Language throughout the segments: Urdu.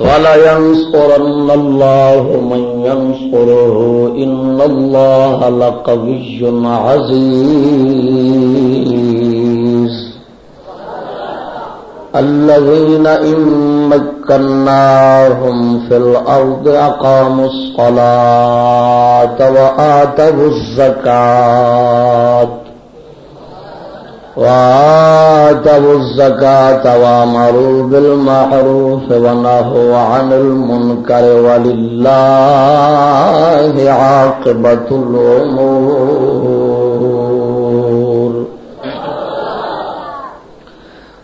ولينصرن الله من ينصره إن الله لقوي عزيز. الذين إن مكناهم في الأرض أقاموا الصلاة وآتوا الزكاة. وآتوا الزكاة وامروا بالمعروف ونهوا عن المنكر ولله عاقبة الأمور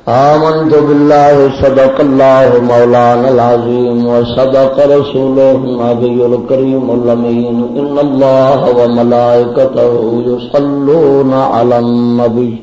آمنت بالله صدق الله مولانا العظيم وصدق رسوله النبي الكريم اللمين إن الله وملائكته يصلون على النبي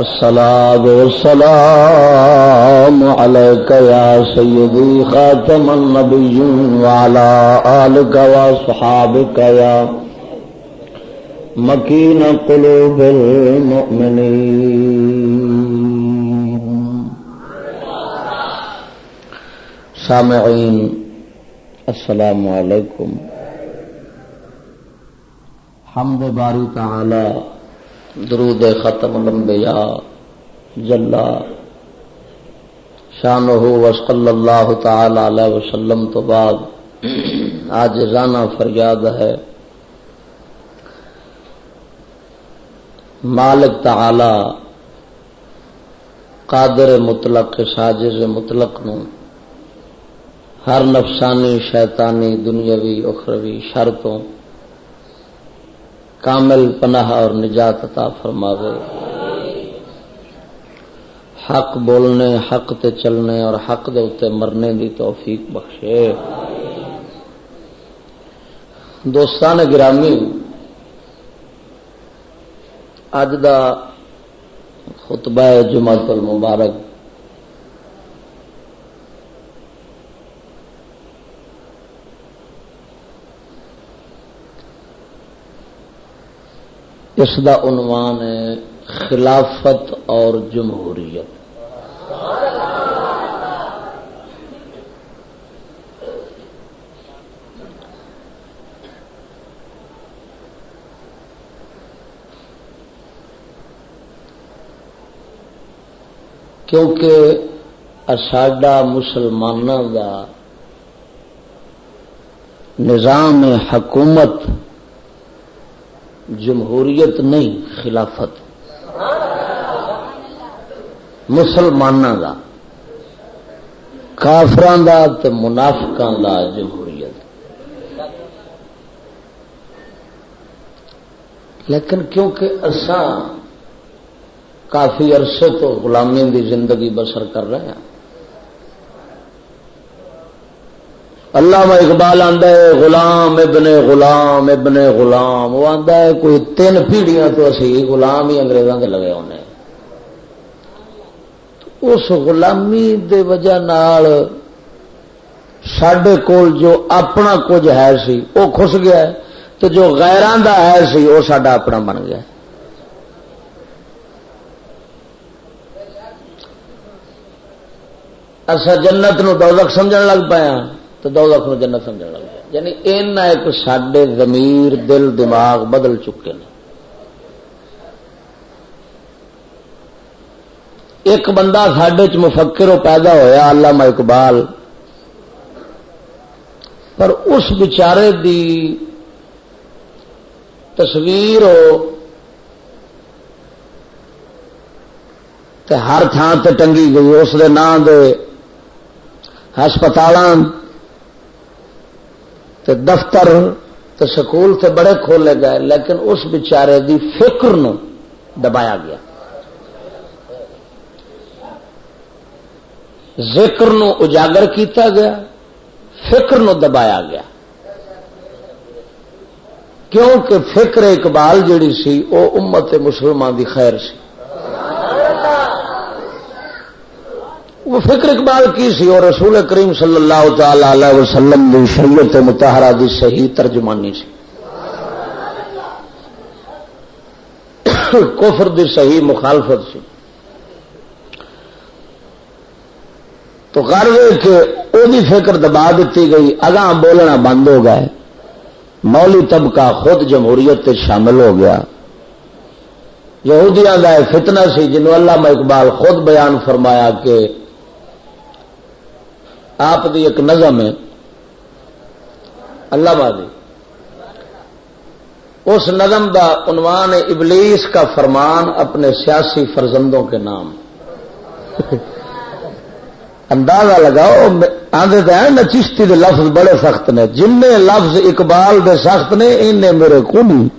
الصلاة والسلام عليك يا سيدي خاتم النبي وعلى آلك وصحابك يا مكين قلوب المؤمنين. سامعين، السلام عليكم. حمد باری تعالی درود ختم لمبیا جلا شان ہو وسل اللہ تعالی علیہ وسلم تو بعد آج رانا فریاد ہے۔ مالک تعالی قادر مطلق، ساجز مطلق نو ہر نفسانی، شیطانی، دنیاوی، اخروی شرطوں کامل پناہ اور نجات عطا فرماوے۔ حق بولنے، حق تے چلنے اور حق دے اتنے مرنے دی توفیق بخشے۔ دوستان گرامی، اج دا خطبہ جمعت المبارک اس دا عنوان ہے خلافت اور جمہوریت۔ کیونکہ ساڈا مسلمانوں کا نظام حکومت جمہوریت نہیں، خلافت۔ مسلمانوں کا کافران کا منافقان کا جمہوریت۔ لیکن کیونکہ اسان کافی عرصے تو غلامی دی زندگی بسر کر رہے ہیں اللہ اقبال آدھا ہے، غلام ابن غلام ابن غلام. وہ آتا ہے، کوئی تین پیڑیاں تو اسی غلام ہی انگریزوں کے لگے ہونے اس غلامی دے وجہ نال سڈے کول جو اپنا کچھ ہے سی، وہ خس گیا تو جو غیران دا ہے سی، وہ سڈا اپنا بن گیا اصا جنت نو دولت سمجھ لگ پایا تو دو لاکھ جنت سمجھ لگ گیا یعنی اینا ایک سڈے زمیر دل دماغ بدل چکے ہیں ایک بندہ سڈے چ مفکر پیدا ہوا علامہ اقبال، پر اس بچارے دی تصویر ہو ہر تھان تے ٹنگی گئی، اس دے نام دے ہسپتال تے دفتر تے سکول تے بڑے کھولے گئے، لیکن اس بچارے دی فکر نو دبایا گیا۔ ذکر نو اجاگر کیتا گیا، فکر نو دبایا گیا۔ کیونکہ فکر اقبال جڑی سی وہ امت مسلمان دی خیر سی۔ وہ فکر اقبال کی سی اور رسول کریم صلی اللہ تعالی علیہ وسلم دی شریعت متحرہ دی صحیح ترجمانی سی۔ کفر دی صحیح مخالفت سی۔ تو غرض کہ وہ فکر دبا دیتی گئی، اگاں بولنا بند ہو گئے۔ مولی طبقہ خود جمہوریت شامل ہو گیا۔ یہودیاں کا فتنہ سی جنہوں اللہ اقبال خود بیان فرمایا کہ آپ دی ایک نظم ہے، اللہ بادی اس نظم کا عنوان ابلیس کا فرمان اپنے سیاسی فرزندوں کے نام۔ اندازہ لگاؤ آدھے تو ہیں چشتی دے لفظ بڑے سخت نے۔ جن لفظ اقبال دے سخت نے ان میرے کو نہیں۔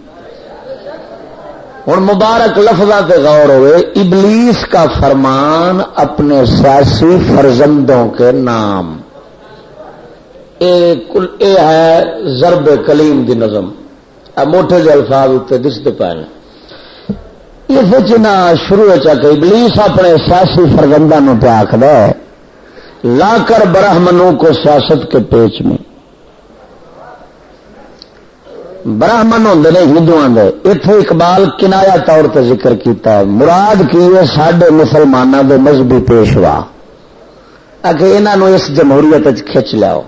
ہوں مبارک لفظ غور ہوئے، ابلیس کا فرمان اپنے سیاسی فرزندوں کے نام۔ اے ہے ضرب کلیم دی نظم۔ موٹے جے الفاظ اتنے دستے پے اس شروع چک ابلیس اپنے سیاسی فرزندوں پہ آخر لا کر برہمنوں کو سیاست کے پیچ میں۔ براہمن ہوں نے ہندو اتو اقبال کنایا طور پہ ذکر کیتا۔ ہے مراد کی ہے سڈے مسلمانوں کے مذہبی پیشوا۔ اگے انہوں اس جمہوریت کھچ لیاؤ۔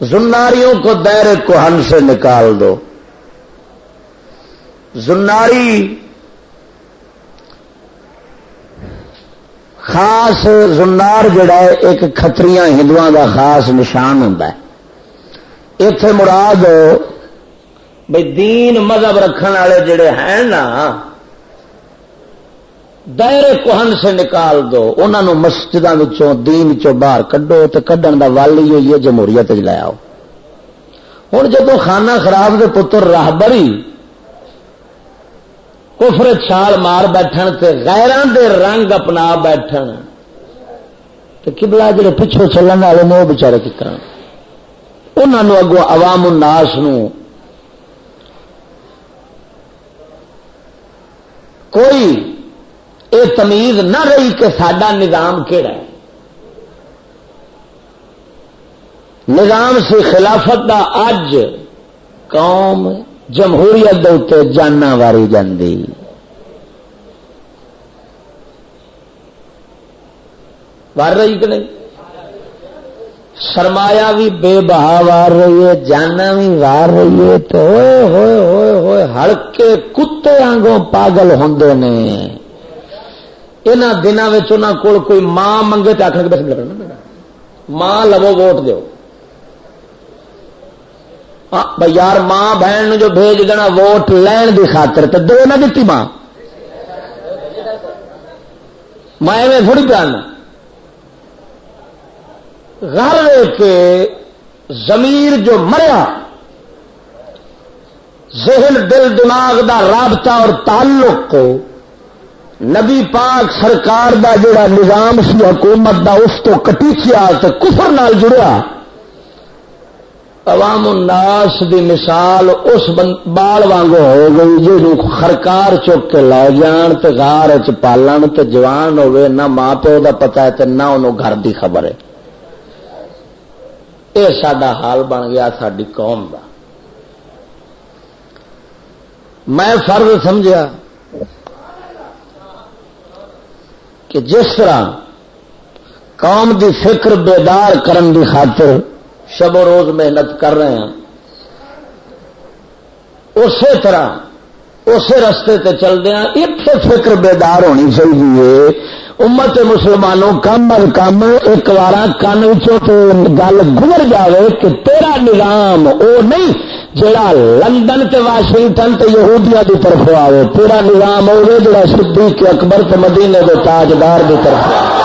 زناریوں کو دیر کوہن سے نکال دو۔ زناری خاص زنار جڑا ہے، ایک کتری ہندو کا خاص نشان ہوں اتے مراد بھائی دین مذہب رکھنے والے جڑے ہیں نا، دائرے کوہن سے نکال دو انہوں مسجدوں دین چو باہر کڈو تو کڈن کا والی ہوئی ہے جمہوریت لایا ہوں جب خانہ خراب کے پتر راہبری کفر چھال مار بیٹھن تے غیران دے رنگ اپنا بیٹھن تو کبلا جڑے پچھو چلن والے نے وہ بچارے کی کرن انہوں اگو عوام الناس نو کوئی اے تمیز نہ رہی کہ سڈا نظام کہڑا ہے۔ نظام سی خلافت دا اج قوم جمہوریت دے جانا واری جاندی۔ وار رہی کہ نہیں؟ سرمایہ بھی بے بہا وار رہی ہے، جانا بھی وار رہی ہے تو ہوئے ہوئے ہوئے ہوئے، ہڑکے کتے آنگوں پاگل ہوں نے۔ یہاں دنوں کول کوئی ماں منگے تو آخر بس لگنا ماں لو ووٹ دو بھائی یار، ماں بہن جو بھیج دینا، ووٹ لین کی خاطر تو دو نہ دیتی ماں۔ میں تھوڑی پیارنا غر کے زمیر جو مریا، ذہن، دل، دماغ دا رابطہ اور تعلق کو نبی پاک سرکار دا جڑا نظام سی، حکومت دا، اس تو کٹیچیا تو کفر نال جڑیا۔ عوام الناس دی مثال اس بال وانگو ہو گئی جی خرکار چک کے لے جان تے غار چ پالن تے جوان ہوئے، نہ ماں پیو دا پتا ہے تے نہ انہوں گھر دی خبر ہے۔ یہ سڈا حال بن گیا ساری قوم کا میں فرض سمجھا کہ جس طرح قوم دی فکر بیدار کرن دی خاطر شب و روز محنت کر رہے ہیں اسی طرح اسی رستے تے چلتے اتنے فکر بیدار ہونی چاہیے امت مسلمانوں کم از کم ایک بار کن گل گزر جائے کہ تیرا نظام وہ نہیں جڑا لندن تے واشنگٹن تے یہودیا کی طرف آئے تیرا نظام ہوگا جڑا صدیق کے اکبر تے مدینے دے تاجدار کی طرف آئے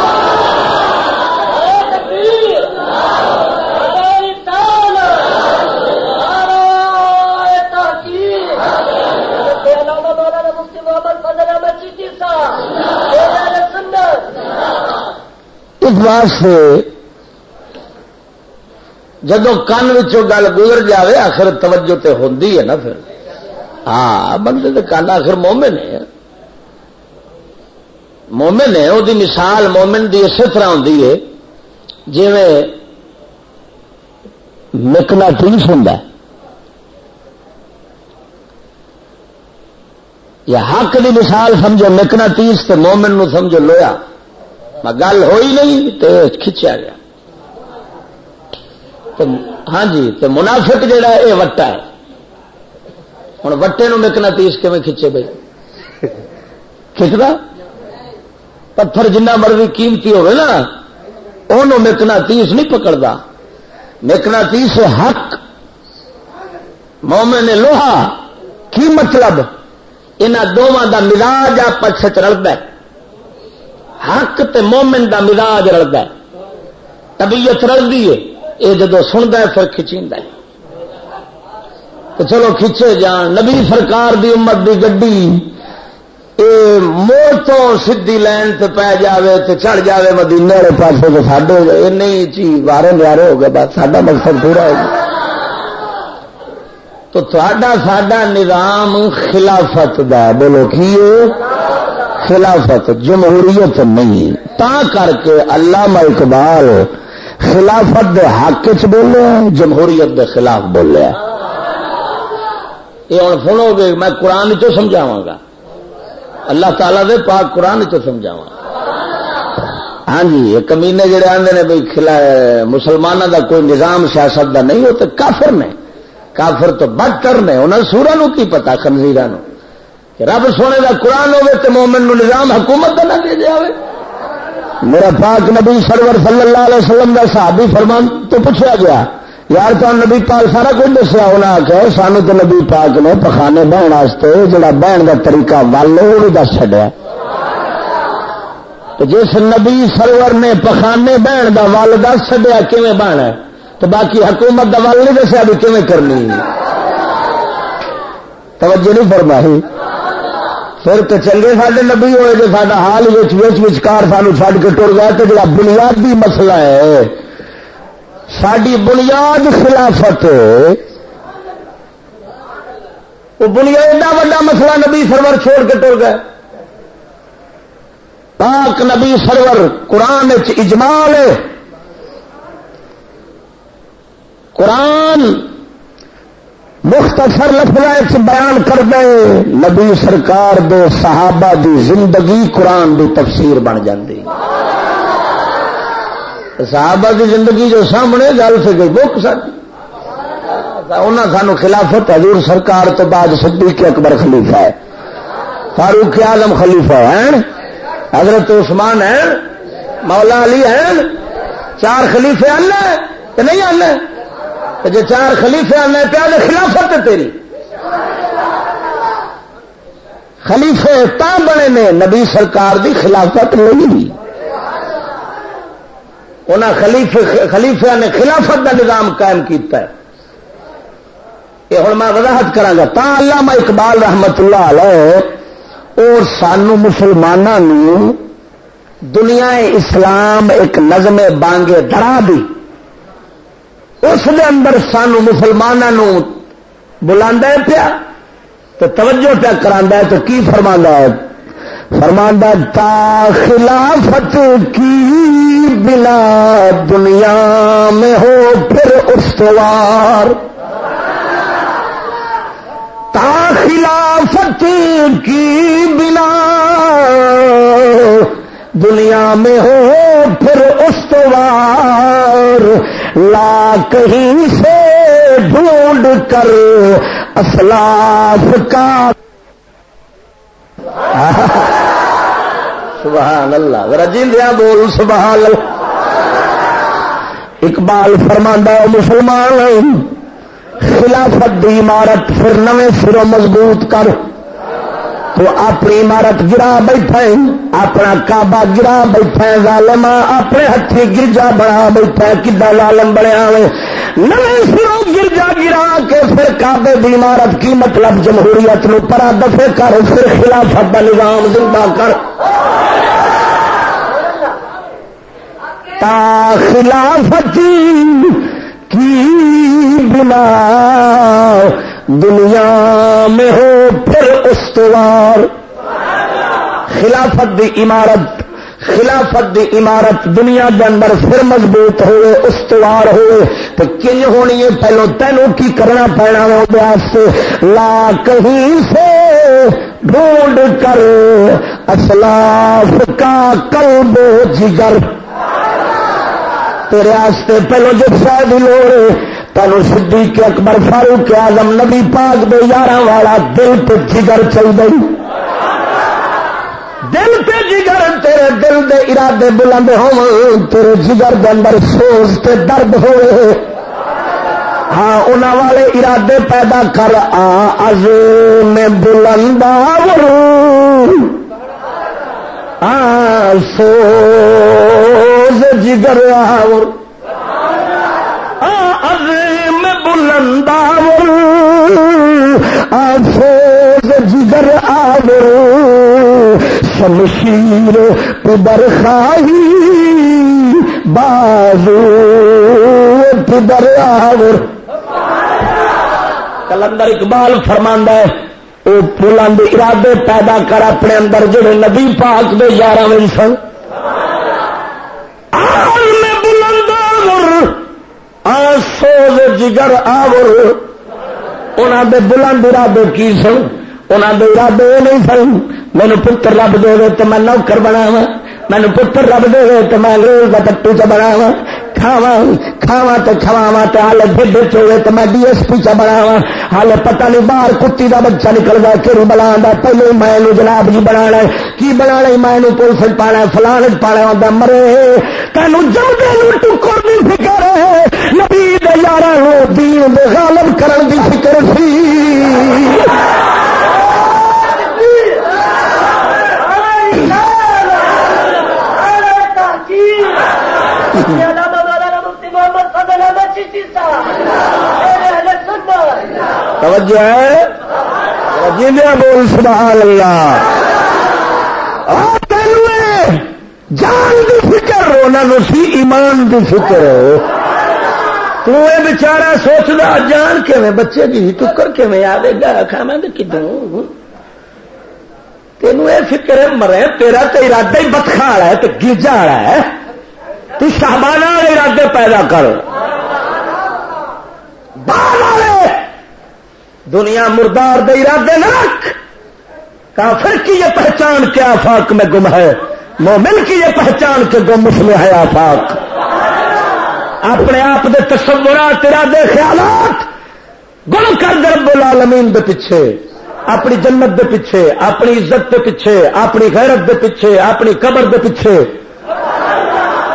اس واسطے جدو کن گل گزر جائے آخر توجہ تے ہوندی ہے نا پھر۔ ہاں بندے تو کن آخر مومن ہے مومن ہے وہ مثال مومن دی اسی طرح ہوں جی مکنا ٹیس ہوں یا حق دی مثال سمجھو مکنا تیس تو مومن نو سمجھو لویا گل ہوئی نہیں تو کھچیا گیا۔ ہاں جی تو منافق جہا یہ وٹا ہے۔ ہوں وٹے نو مکنا تیس کھے کھچے بھائی کھچتا پتھر جنہ مرضی قیمتی ہوگا نا انہوں مکنا تیس نہیں پکڑتا مکنا تیس حق۔ مومن نے لوہا، کی مطلب؟ ان دونوں کا مزاج آپس رلتا حق تے مومن دا مزاج رلتا ہے۔ طبیعت رلتی ہے۔ یہ جدو سنتا ہے، پھر کھچی تو چلو کھچے جان۔ نبی سرکار دی امت دی گڈی۔ موڑ تو سدھی لائن تے پی جاوے تے چڑھ جاوے مدینے والے پاسے تو ساڈے نہیں چی وارے نیارے ہو گئے۔ بس ساڈا مقصد پورا ہو گیا۔ تو تھوڑا ساڈا نظام خلافت دا بولو، کی خلافت جمہوریت نہیں۔ تا کر کے علامہ اقبال خلافت دے حق چ بولے جمہوریت دے خلاف بولے یہ ہوں سنو گے، میں قرآن چ سمجھاوا گا۔ اللہ تعالی دے پاک قرآن چ سمجھاوا ہاں جی یہ کمینے جڑے آدھے نے بھائی مسلمانوں دا کوئی نظام، سیاست دا نہیں، وہ تو کافر نے۔ کافر تو بدتر نے انہوں سورا نو کی پتا خنزیرا نو۔ رب سونے کا قرآن ہوے تو مومن نو نظام حکومت کا نہ دے دیا میرا پاک نبی سرور صلی اللہ علیہ وسلم کا صحابی فرمان تو پوچھا گیا، یار تو نبی پاک سارا کچھ دسیا انہیں آخیا سانو تو نبی پاک نے پخانے بہن واسطے جڑا بہن کا طریقہ ول وہ بھی دس چڈیا جس نبی سرور نے پخانے بہن کا ول دس چڈیا کیون بہنا تو باقی حکومت کا ول نہیں دسیا بھی کیون کرنی۔ توجہ نہیں فرمائی۔ پھر تو چنگے سارے نبی ہوئے جو سا حال وچکار سانو چڈ کے ٹر گیا تو جا بنیادی مسئلہ ہے۔ ساری بنیاد خلافت وہ بنیاد ایڈا وا مسئلہ نبی سرور چھوڑ کے ٹر گئے۔ پاک نبی سرور قرآن اجمال قرآن مختصر لفظ بیان کر دے نبی سرکار دے صحابہ دی زندگی قرآن دی تفسیر بن جاتی صحابہ دی زندگی جو سامنے گل سے گئی بک سکی انہیں سانو خلافت حضور سرکار تو بعد صدیق اکبر خلیفہ ہے۔ فاروق عالم خلیفہ ہے حضرت عثمان ہے مولا علی ہے چار خلیفے آنا کہ نہیں جی چار خلیفے آنا پیا خلافت تیری۔ خلیفے تا بنے نے نبی سرکار دی خلافت نہیں انہیں خلیفے نے خلافت کا نظام قائم کیتا ہے۔ یہ ہوں میں وضاحت کرا تا علامہ اقبال رحمت اللہ علیہ، اور سانو مسلمانوں دنیا اسلام ایک نظم بانگے درا دی۔ اس دے اندر سانو مسلمانوں بلا پیا تو توجہ پیا کرا تو کی فرما ہے؟ تا خلافت کی بلا دنیا میں ہو پھر استوار تا خلافت کی بنا دنیا میں ہو پھر استوار لا کہیں سے ڈھونڈ کر اسلاف کا سبحان اللہ۔ رجیندیا بول، سبحان اللہ۔ اقبال فرماندہ مسلمان خلافت دی عمارت پھر نویں سروں مضبوط کر۔ تو اپنی عمارت گرا بیٹھا اپنا کعبہ گرا بیٹھا ظالم اپنے ہاتھی گرجا بنا بیٹھا کدا لالم بنیا سرو گرجا گرا کے پھر کعبے کی عمارت کی مطلب جمہوریت نو پرا دفے کر، پھر خلافت کا نظام زندہ کر۔ تا خلافتی کی بنا دنیا میں ہو پھر استوار۔ خلافت دی عمارت، خلافت دی عمارت دنیا کے اندر پھر مضبوط ہوئے، استوار ہوئے۔ تو کنج ہونی ہے؟ پہلو تینوں کی کرنا پینا واسطے لا کہیں سے ڈھونڈ کر اسلاف کا قلب جگر۔ تیرے آستے پہلو جو شاید لوڑ تینوں سدھی کے اکبر فاروق آزم نبی پاک دے یارہ والا دل پہ جگر چل گئی. دل پہ جگر، تیرے دل دے ارادے بلند ہو تیرے جگر دے اندر سوز تے درد ہوئے. ہاں ان والے ارادے پیدا کر، آ از میں بلندا ہاں سوز جگر آور بلندا آ سوز جگر آور، شمشیر پدر خاہی، بازو پدر آور۔ کلندر اقبال فرماندہ ہے وہ پلان کے ارادے پیدا کر اپنے اندر جڑے نبی پاک دے یارہ میں سن۔ میں بلند سوز جگر آور۔ انہوں دے بلند ارادے کی سن؟ انہوں دے ارادے یہ نہیں سن مینو پتر رب دے تو میں نوکر بنا مینو پتر رب دے تو میں انگریز کا پٹو چ بنا کھاوا کھاوا تو کھواوا تو ہال ڈڈ چوے تو میں ڈی ایس پی چ بناوا ہال پتہ نہیں باہر کتی کا بچہ نکل گیا کہڑی بلا پہلے میں جناب جی بنا کی بنا میں پولیس پانا فلان پانا آتا مرے۔ تینوں جمدے ٹکر نہیں فکر نبی یار دین غالب کرن دی فکر سی۔ توجہ ہے؟ بول سبحان اللہ جان دی فکر انہوں سی ایمان دی فکر۔ تو بچارا سوچتا جان کے بچے کی ٹکر کے آئے گا کھانا کدوں تینوں یہ فکر ہے، مرے، تیرا تو ارادہ ہی بتخا والا ہے تو گیجا والا ہے۔ تو شہبانہ ارادے پیدا کر۔ دنیا مردار دے ارادے نہ رکھ۔ کافر کی یہ پہچان کیا آفاق میں گم ہے؟ مومن کی یہ پہچان کے گم اس میں ہے آفاق۔ اپنے آپ دے تصورات، ارادے، خیالات گم کر درب العالمین دے پیچھے، اپنی جنت دے پیچھے، اپنی عزت دے پیچھے، اپنی غیرت دے پیچھے، اپنی قبر دے پیچھے۔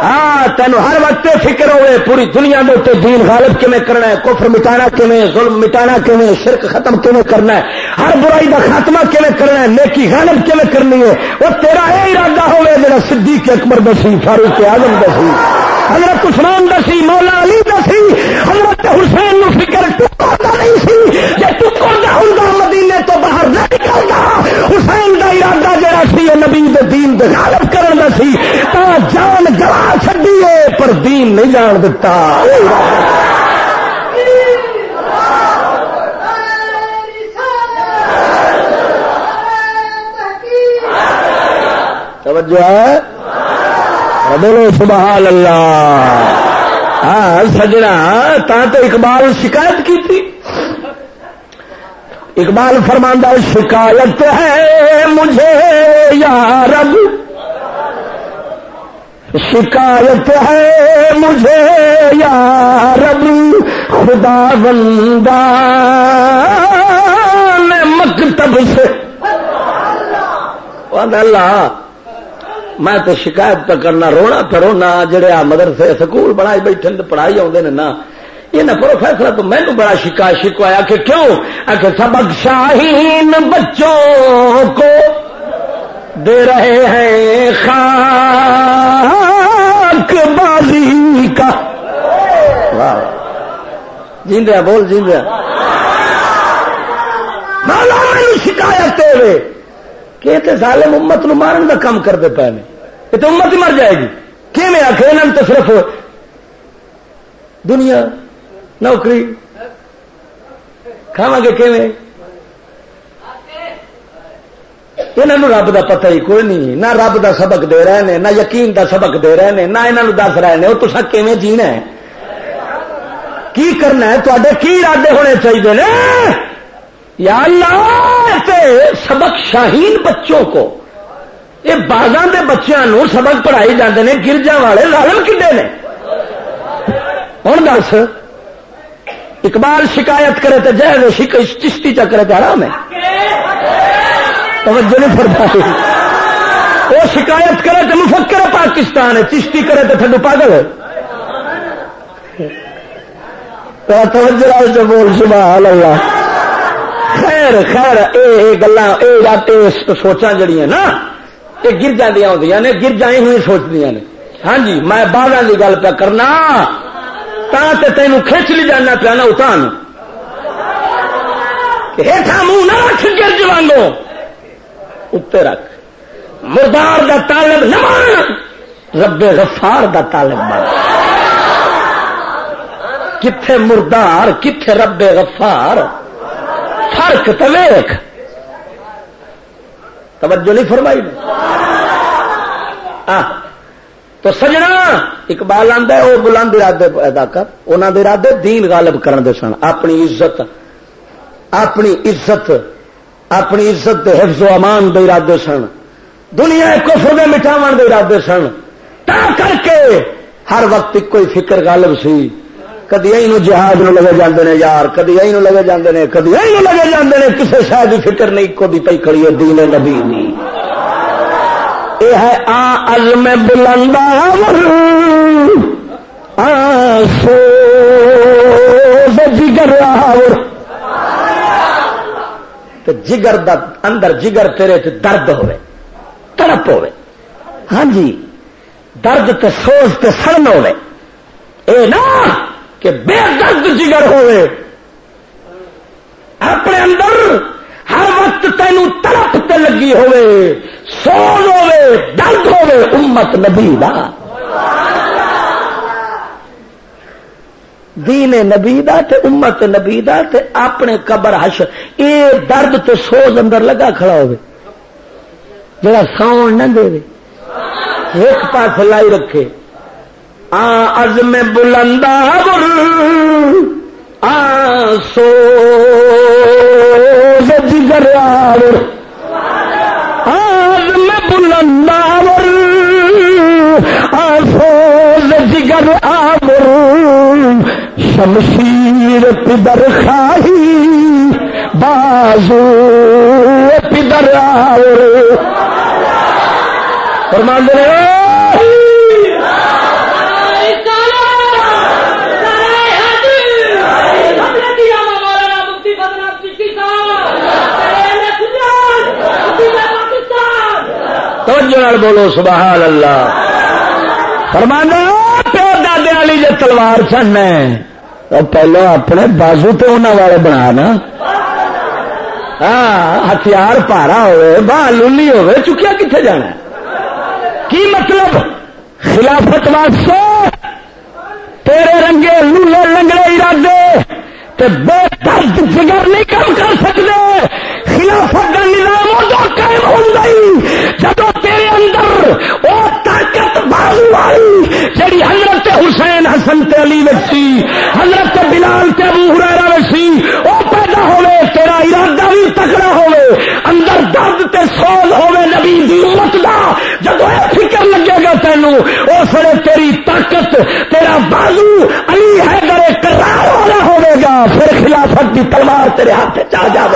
ہاں تین ہر وقت فکر ہوئے، پوری دنیا میں اتنے دین غالب کیون کرنا ہے، کفر مٹانا کیون ظلم مٹانا کیون شرک ختم کیون کرنا ہے؟ ہر برائی کا خاتمہ کیون کرنا ہے؟ نیکی غالب کیون کرنی ہے؟ وہ تیرا یہ ارادہ ہوئے جا صدیق اکبر دسی فاروق اعظم دسی حضرت عثمان دسی مولا علی دسی حضرت حسین نو فکر ٹکر نہیں سی۔ جی ٹکر ہوں مدینے تو باہر نہ نکلتا حسین کا ارادہ جہاں سی نبی دین غالب کرن دا سی۔ تا جان گلا چڈی پر دین نہیں جان دتا۔ توجہ ہے؟ بولو سبحان اللہ۔ ہاں سجنا تا تو اقبال شکایت کی تھی اقبال فرماندہ شکایت ہے مجھے، یا رب۔ شکایت ہے مجھے، یا رب۔ خدا بندہ مکتب سے۔ اللہ۔ میں تو شکایت تو کرنا، رونا تو رونا جڑے آ مدرسے سکول بنا بیٹھے پڑھائی آتے ہیں نا یہ نہ پروفیسر، تو مینو بڑا شکا شکوایا کہ کیوں؟ کہ سبق شاہین بچوں کو دے رہے ہیں خاک بازی کا۔ جیندیا بول جیندیا مالا میری شکایت ہوئے۔ کہ ظالم امت نو مارن کا کام کرتے پے نے۔ یہ تو امت ہی مر جائے گی۔ کہ میں آخر تو صرف دنیا، نوکری کھاوا گے کھے یہاں رب کا پتہ ہی کوئی نہیں، نہ رب دا سبق دے رہے ہیں نہ یقین دا سبق دے رہے ہیں نہ یہاں دس رہے ہیں وہ تو کیون جینا ہے؟ کی کرنا ہے؟ تے کی ارادے ہونے چاہیے یا اللہ سبق شاہین بچوں کو۔ یہ باغاں کے بچوں سبق پڑھائی جاتے ہیں گرجا والے لالم کھے نے۔ ہوں دس، اقبال شکایت کرے تو جی چشتی چکرے تو آرام ہے۔ توجہ نہیں فرمائی۔ وہ شکایت کرے تو مفکر پاکستان ہے، چشتی کرے تو ٹھنڈو پاگل ہے۔ توجہ بول، سبحان اللہ۔ خیر خیر، اے گلا سوچا جڑی نا یہ گرجا دیا ہوں نے گرجا ہی سوچتی نے۔ ہاں جی میں باغ کی گل پہ کرنا، تا تینوں کھچ لی جانا پیا نا اتان ہیٹھا منہ نہ رکھ گرج وانگو اتنے رکھ۔ مردار دا طالب نہ مان رب غفار دا طالب بن۔ کتھے مردار، کتھے رب غفار؟ فرق تو ویخ توجہ نہیں فرمائی۔ تو سجنا، اقبال آدھا وہ بلند ارادے پیدا کر۔ انہوں دے ارادے دین غالب کرن دے سن۔ اپنی عزت اپنی عزت اپنی عزت دے حفظ و امان دے ارادے سن۔ دنیا کفر دے مٹاو دے ارادے سن۔ تا کر کے ہر وقت کوئی فکر غالب سی۔ کدی یہ جہاز نو لگے جاندے نے یار، کدی یہ لگے جاندے نے، کدی یہ لگے جاندے نے کسی شاید کی فکر نہیں کو بھی پی کھڑی ہے دین نبی نہیں یہ ہے آ ال میں بلندا سو جگر جگر دا اندر جگر تیرے چ درد ہوے تڑپ ہوے ہاں جی درد تے سوز تے سڑن ہوے اے نا! کہ بے درد جگر ہوئے۔ اپنے اندر ہر وقت تینوں تڑپ تے لگی ہوئے، سوز ہوئے، درد ہوئے، امت نبی دا۔ دین نبی دا تے امت نبی دا تے اپنے قبر حش اے درد تے سوز اندر لگا کھڑا ہوئے۔ جڑا ساؤن نہ دے ایک پاس لائی رکھے۔ آز میں بلندا آسو جگر آز میں بلندا آسو جگر آبر۔ شمشیر پدر خاہی بازو پدر آور فرمان دے توجہ بولو، سبحان اللہ۔ فرمانا پیو دادے والی جو تلوار چڑنا تو پہلو اپنے بازو تو انہوں والے بنا نا۔ ہاں ہتھیار پارا ہوئے، باہ لولی ہوئے، چکیا کتنے جانا؟ کی مطلب؟ خلافت واسطے تیرے رنگے لولے لنگڑے ارادے۔ تے بے درد جگر نہیں کم کر سکتے۔ خلافت کا نظام ادو قائم ہو گئی، جب تیرے اندر وہ طاقت بازو والی جی حضرت حسین حسن تے علی وسی حضرت بلال تے ابو ہریرا وسی وہ پیدا ہوے تیرا ارادہ بھی تکڑا ہوے اندر درد تے سوز ہوے نبی دی امت دا۔ جب یہ فکر لگے گا تینوں اس ویلے تیری طاقت، تیرا بازو علی حیدر کرار والا ہوے گا پھر خلافت کی تلوار تیرے ہاتھ چاہ جا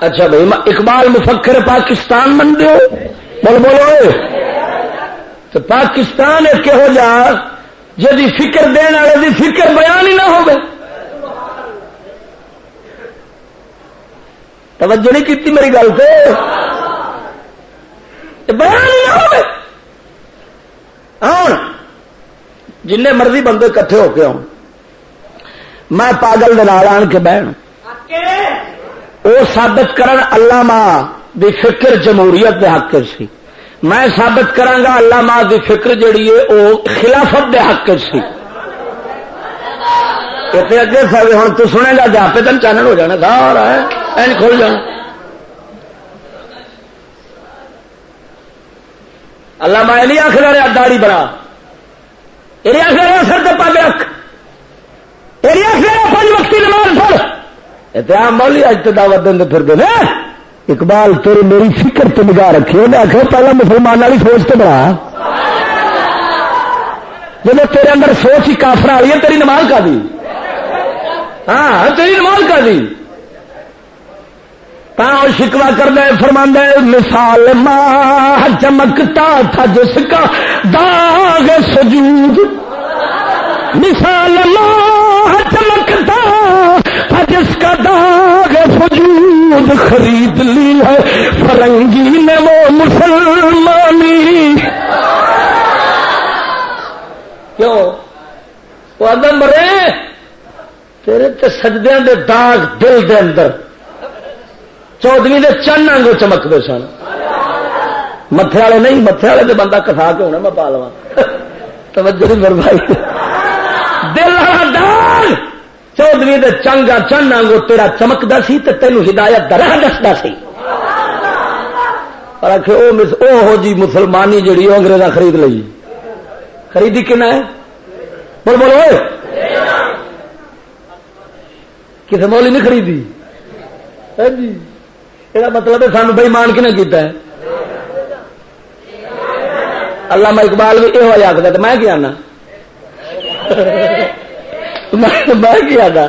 اچھا بھائی اقبال مفکر پاکستان من دو بول بولو تو پاکستان ایک ہو جا جی فکر دن والے فکر بیان ہی نہ ہوگی توجہ نہیں کی میری گل سے بیان ہوں جن مرضی بندے کٹھے ہو کے آؤ میں پاگل آن کے بہن وہ سابت کرن ماں دی فکر جمہوریت دے حق سی. میں ثابت کرانگا اللہ ماں دی فکر جڑی ہے وہ خلافت دے حق سی. اتنے اگے سر ہوں تو سنے گا جا پہ تین چانل ہو جانا سارا این کھول جانا اللہ ماں نہیں آخر رہا داڑی بنا۔ یہ آخر رہا سر تو پگ رکھ۔ یہ آخر رہا پانچ وقتی نماز پڑھ۔ اتنا مولی اج تو دعوت دیں پھر دے اقبال، تیری میری فکر تو نگاہ رکھی انہیں آخر پہلے مسلمان والی سوچ تو بڑا جب تیرے اندر سوچ ہی کافر والی ہے، تیری نماز کا دی۔ ہاں, ہاں، تیری نماز کا دی۔ شکوا کر دے فرما مثال ماہ چمکتا تھا جس کا داغ سجود۔ مثال ماہ چمکتا تھا جس کا داغ سجود۔ خرید لی ہے، فرنگی نے وہ مسلمانی۔ کیوں؟ وہ ادم مرے، تیرے تے سجدے دے داغ دل دے اندر۔ چودویں دے چند آنگو چمکتے سن متے والے نہیں متے والے تو بندہ کسا کے ہونا میں پا لوا توجہ بھائی دل داغ چودویں دے چنگا چند آنگو تیرا چمکتا سی تو تینوں ہدایت درہ دستا سی پر آخ او جی مسلمانی جڑی وہ انگریزا خرید لی خریدی کنا ہے بول بولو کسی مولی نہیں خریدی جی یہ مطلب ہے سانو بھائی مان کن کیتا ہے اللہ میں اقبال بھی یہ آخر تو میں کیا آنا میں کیا آنا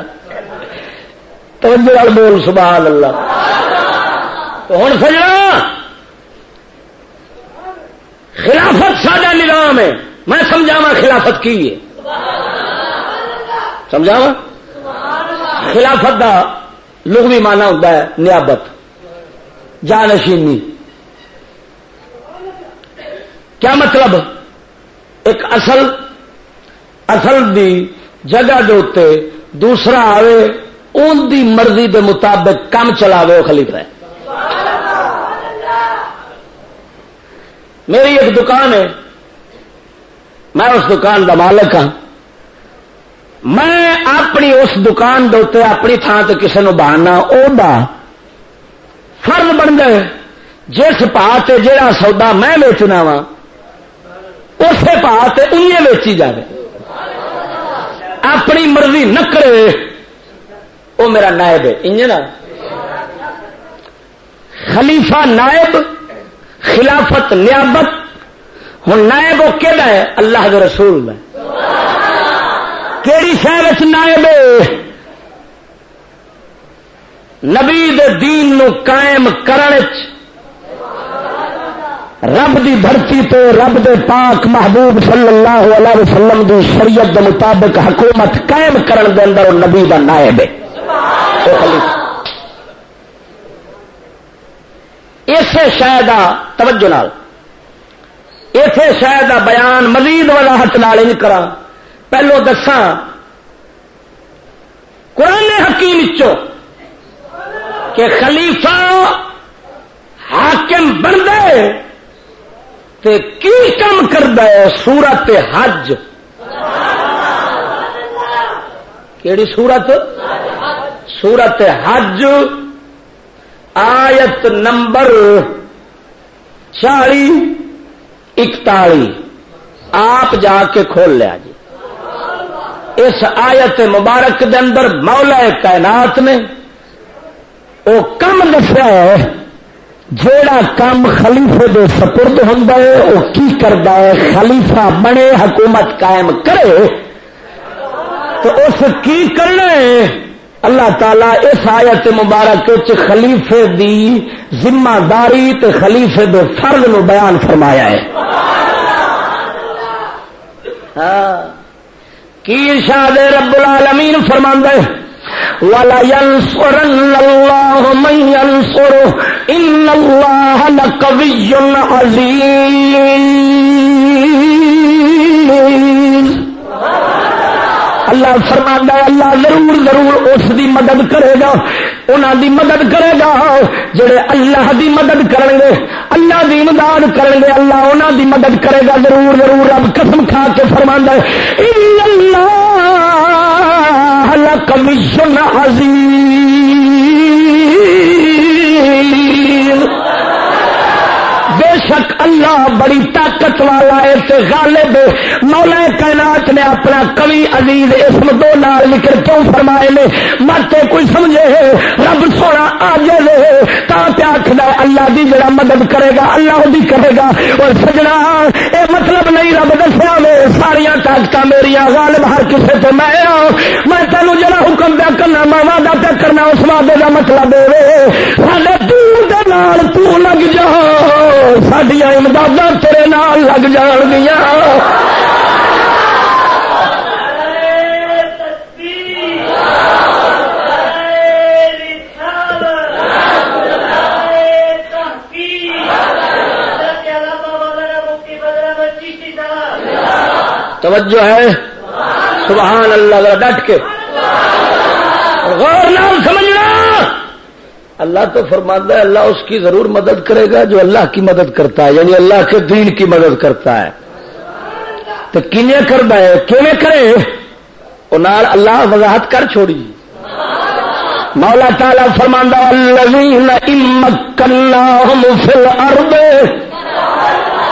توجہ بول سبحان اللہ ہوں سجنا خلافت ساڈا نظام ہے میں سمجھاوا خلافت کی ہے سمجھاوا خلافت کا لغوی مانا ہوتا ہے نیابت جانشینی کیا مطلب؟ ایک اصل اصل دی جگہ دے اتنے دوسرا آئے ان دی مرضی دے مطابق کام چلاوے وہ خلیفہ ہے۔ میری ایک دکان ہے۔ میں اس دکان کا مالک ہاں۔ میں اپنی اس دکان دے اپنی تھان سے کسی نے بہانا وہ فرض بن گئے جس پا جا سودا میں ویچنا وا اسی پا انہیں ویچی جائے اپنی مرضی نہ کرے وہ میرا نائب ہے انجنا خلیفہ نائب، خلافت نیابت ہوں نائب وہ کہڑا ہے؟ اللہ کے رسول ہے کہڑی شہر نائب نبی دے دین نو قائم کرنے رب دی دھرتی تو رب دے پاک محبوب صلی اللہ علیہ وسلم دی شریعت دے مطابق حکومت قائم کرن دے اندر نبی دا نائب ہے۔ اسے شہ کا توجہ نال۔ اسے شہ کا بیان مزید وضاحت نال کرا پہلو دسا قرآن حکیم چو کہ خلیفہ حاکم بن دے تے کی کم کرتا ہے سورت حج؟ کیڑی سورت؟ سورت حج۔ آیت نمبر چالی، اکتالی۔ آپ جا کے کھول لیا جی۔ اس آیت مبارک دے اندر مولا کائنات نے وہ کم دسیا ہے، جیڑا کام خلیفے دے سپرد ہوں وہ کی کرتا ہے؟ خلیفہ بنے، حکومت قائم کرے۔ تو اس کی کرنا ہے؟ اللہ تعالی اس آیت مبارک خلیفے دی ذمہ داری تے خلیفے دے فرض نو بیان فرمایا ہے۔ ہاں۔ کی ارشاد رب العالمین فرما والا ينصرن الله من ينصره ان الله لقوي عزيز. اللہ فرما اللہ ضرور ضرور اس دی مدد کرے گا انہوں دی مدد کرے گا، جڑے اللہ دی مدد کریں گے، اللہ دی امداد کریں گے، اللہ انہوں دی مدد کرے گا، ضرور ضرور رب قسم کھا کے فرما اللہ خلق کمیشن عظیم. بے شک اللہ بڑی طاقت والا ہے غالب مولا کائنات نے اپنا کبھی عزیز اسم دو نال لکھ کیوں فرمائے نے؟ مت کوئی سمجھے، رب سونا آ جائے تا آخر اللہ دی جڑا مدد کرے گا، اللہ دی کرے گا۔ اور سجنا، اے مطلب نہیں رب دسیا میں ساریا طاقت میری غالب ہر کسی سے میں میں تینوں جڑا حکم دیا کرنا میں وعدہ پہ کرنا اس وعدے کا مطلب دے سارے دور دے نال تو لگ جا سڈیا امداد تیرے نال لگ جان گیا توجہ ہے؟ سبحان اللہ ڈٹ کے۔ غور نام سمجھنا اللہ تو فرماتا ہے، اللہ اس کی ضرور مدد کرے گا جو اللہ کی مدد کرتا ہے یعنی اللہ کے دین کی مدد کرتا ہے۔ تو کنیں کرتا ہے؟ کیونیں کرے؟ وہ اللہ وضاحت کر چھوڑی۔ مولا تعالی فرماندہ الذین امکناہم فی الارض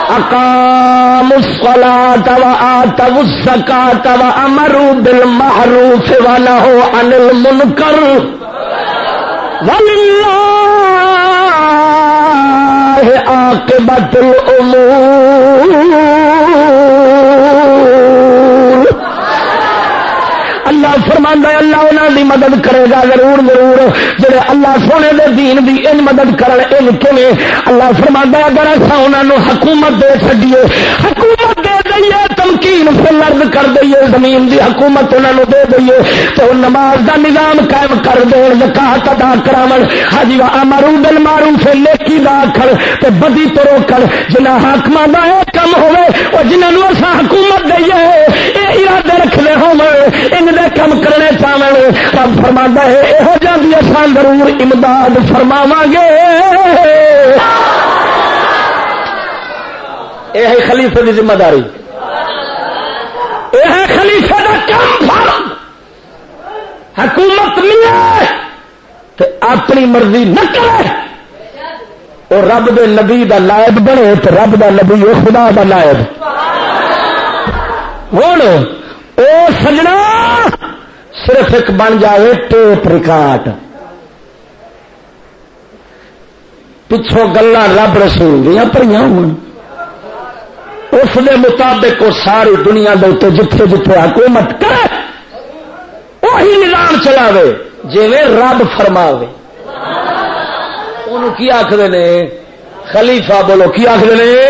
اقاموا الصلاة وآتوا الزکاة وامروا بالمعروف ونهوا عن المنکر۔ عاقبت الامور۔ اللہ فرماندا ہے، اللہ انہاں دی مدد کرے گا، ضرور ضرور۔ جڑے اللہ سونے دے دین دی ان مدد کرن، ان کیویں؟ اللہ فرماندا ہے، اگر اساں انہاں نو حکومت دے چھڈیے، حکومت دے دئیے تمکین فلرد کر دئیے، زمین دی حکومت انہاں نو دے دئیے، تو نماز دا نظام قائم کر دے زکات ادا کراون۔ حاجی وا امرو بالمعروف نیکی دا کر تے بدی تو روکن جنہ حاکماں دا اے کم ہوے او جنہاں نو اساں حکومت دئیے، اے ارادے رکھ لے ہون ان دے کم کرنے چاہن رب فرما ہے یہو جی اصل ضرور امداد فرماوا گے۔ یہ خلیفے کی ذمہ داری۔ خلیفے کا کام فرم حکومت ملے تو اپنی مرضی نہ کرے۔ اور رب دے نبی دا لائب بنے تو رب دا نبی خدا دا لائب۔ ہوں او سجنا صرف ایک بن جائے ٹیپ ریکارڈ۔ پچھوں گلا رب رسول دیا پڑ اس دے مطابق وہ ساری دنیا دے جتھے جتھے حکومت کرے، وہی نظام چلاوے جی رب فرماوے۔ کی آخر نے؟ خلیفہ بولو، کی آخر نے؟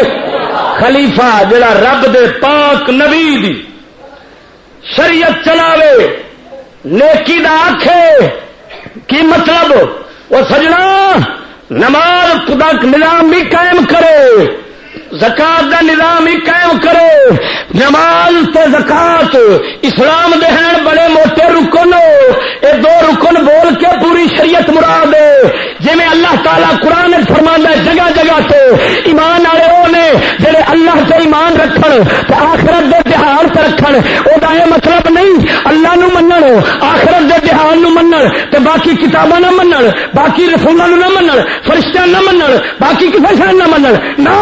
خلیفہ جڑا رب دے پاک نبی دی شریعت چلاوے۔ نیکی دا آخے کی مطلب؟ وہ سجنا، نماز خدا نظام بھی قائم کرے۔ زکات دا نظام ہی قائم کرے نماز تے زکات اسلام دہن بڑے موٹے رکن۔ یہ دو رکن بول کے پوری شریعت مراد جی میں اللہ تعالیٰ قرآن فرما جگہ جگہ سے ایمان والے وہ نے جڑے اللہ سے ایمان رکھن تو آخرت دے دہان سے رکھن وہ یہ مطلب نہیں، اللہ نو منن، آخرت دے دہان نو منن، تے باقی کتاباں نہ منن، باقی رسولوں نہ منن فرشتہ نہ منن، باقی کسی نہ منن۔ نہ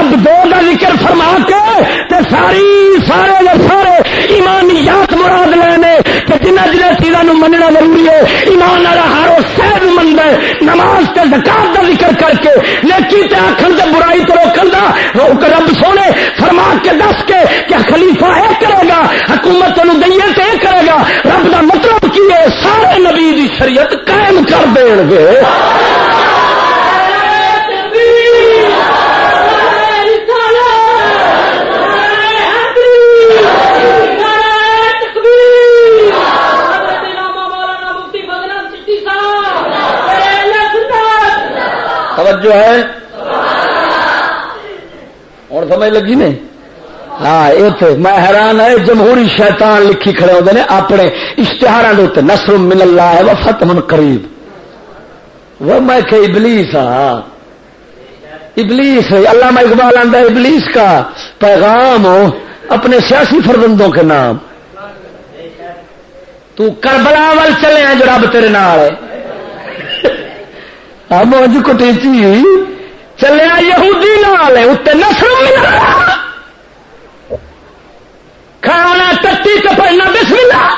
رب دو کا ذکر فرما کے تے ساری سارے دے سارے ایمانیات مراد لینے کہ جنہ جنہ چیزوں مننا ضروری ہے، ایمان والا ہر سہد مند ہے، نماز تے زکات کا ذکر کر کے نیکی تے آخر تے برائی تو روکن دا روک رب سونے فرما کے دس کے کہ خلیفہ اے کرے گا، حکومت دئیے تے کرے گا۔ رب دا مطلب کی ہے؟ سارے نبی دی شریعت قائم کر دیں گے۔ توجہ ہے اور سمجھ لگی نہیں؟ ہاں میں حیران ہے، جمہوری شیطان لکھی کھڑے ہوتے ہیں اپنے اشتہار نسر من اللہ ہے وہ فتح قریب۔ وہ میں کہ ابلیس ہاں۔ ابلیس اللہ میں اقبال آندہ ابلیس کا پیغام ہو اپنے سیاسی فرزندوں کے نام۔ تو کربلا وال چلے ہیں جو رب تیرے نال موج کٹیچی چلیا یہودی نال اتنے نسل کھانا ٹٹی چپڑنا بسم اللہ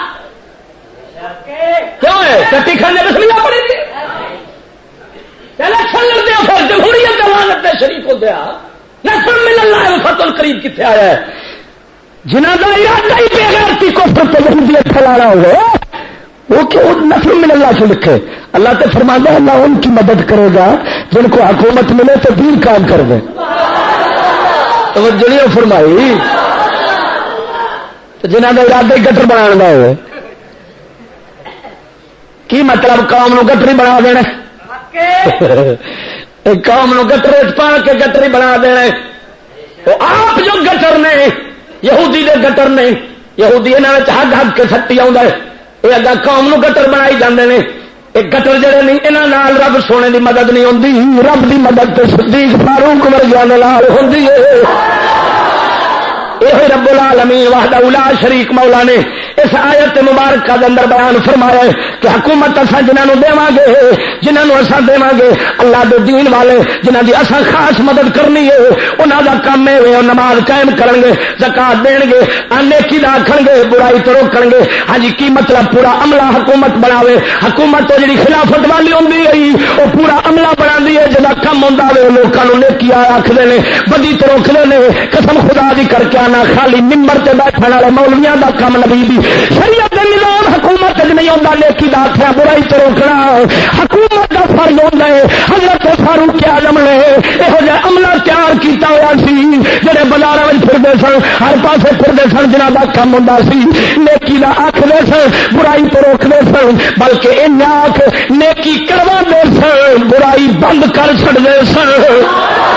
کیوں ہے؟ ٹٹی کھانے بسم اللہ پڑے گی الیکشن لڑتے پھر، جمہوریت کا شریف ہو گیا۔ نسل مل اللہ ہے فتل قریب کتنے آیا ہے؟ جنہ کا ارادہ ہی بغیر کی کو پھر پھیلانا ہو وہ کیوں نسل مل اللہ سے لکھے۔ اللہ تو فرما ہے اللہ ان کی مدد کرے گا جن کو حکومت ملے تو دین کام کر دے۔ تو جڑی فرمائی۔ جنہ کا ارادہ گٹر بنا ہوئے۔ کی مطلب قوم نو گٹری بنا دینا قوم نو گٹر پا کے گٹری بنا دینا آپ جو گٹر نے، یہودی دے گٹر نے، یہودی یہاں ہگ ہگ کے سٹی آ یہ اگا قوم نو گٹر بنائی جاندے نے یہ گٹر جڑے نہیں یہاں رب سونے دی مدد نہیں ہوندی رب دی مدد تے صدیق فاروق ورگیا نال ہوندی ہے یہ رب العالمین، وحدہ الا شریک مولا نے اس آیت مبارکہ دے اندر بیان فرمایا ہے کہ حکومت اصا جنہوں دے گے جنہوں اصا دے گے، اللہ دے دین والے جنہ دی اصا خاص مدد کرنی ہے انہوں دا کام ہے وہ نماز قائم کرن گے، زکات دین گے نیکی دا آخن گے، برائی تو روکن گے۔ ہاں جی کی مطلب؟ پورا عملہ حکومت بناوے۔ حکومت تو جی خلافت والی ہوں وہ پورا عملہ بنا ہے جا کم ہوں لوگوں نیکی آخر نے، بدی تو روکتے ہیں قسم خدا دی کر کے آنا خالی ممبر سے بیٹھنے والے مولویا کا کام نبی بھی شریعت نظام حکومت نہیں آتا نیکی کا آخر برائی تو روکنا. حکومت کا فرض ہوتا ہے حضرت فاروق آلم نے یہو جہ عملہ تیار کیا ہوا سی جہے بازار میں پھرتے سن، ہر پاس پھرتے سن جنہ کا کام ہوں سی. نیکی کا آخر سن، برائی تو روکتے سن، بلکہ ان آخ نیکی کروا دے سن، برائی بند کر چڑتے سن.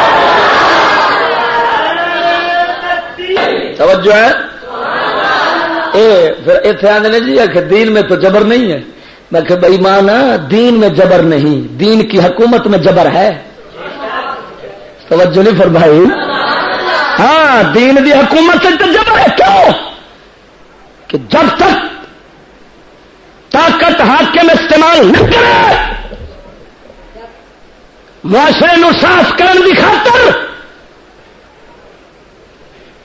توجہ ہے؟ پھر اتنے آدھے جی کہ دین میں تو جبر نہیں ہے۔ میں کہ بھائی مان دین میں جبر نہیں۔ دین کی حکومت میں جبر ہے۔ توجہ نہیں فرمائی؟ ہاں دین دی حکومت تو جبر ہے، کیوں؟ کہ جب تک طاقت حاکم استعمال نہ کرے، معاشرے نو صاف کرنے کی خاطر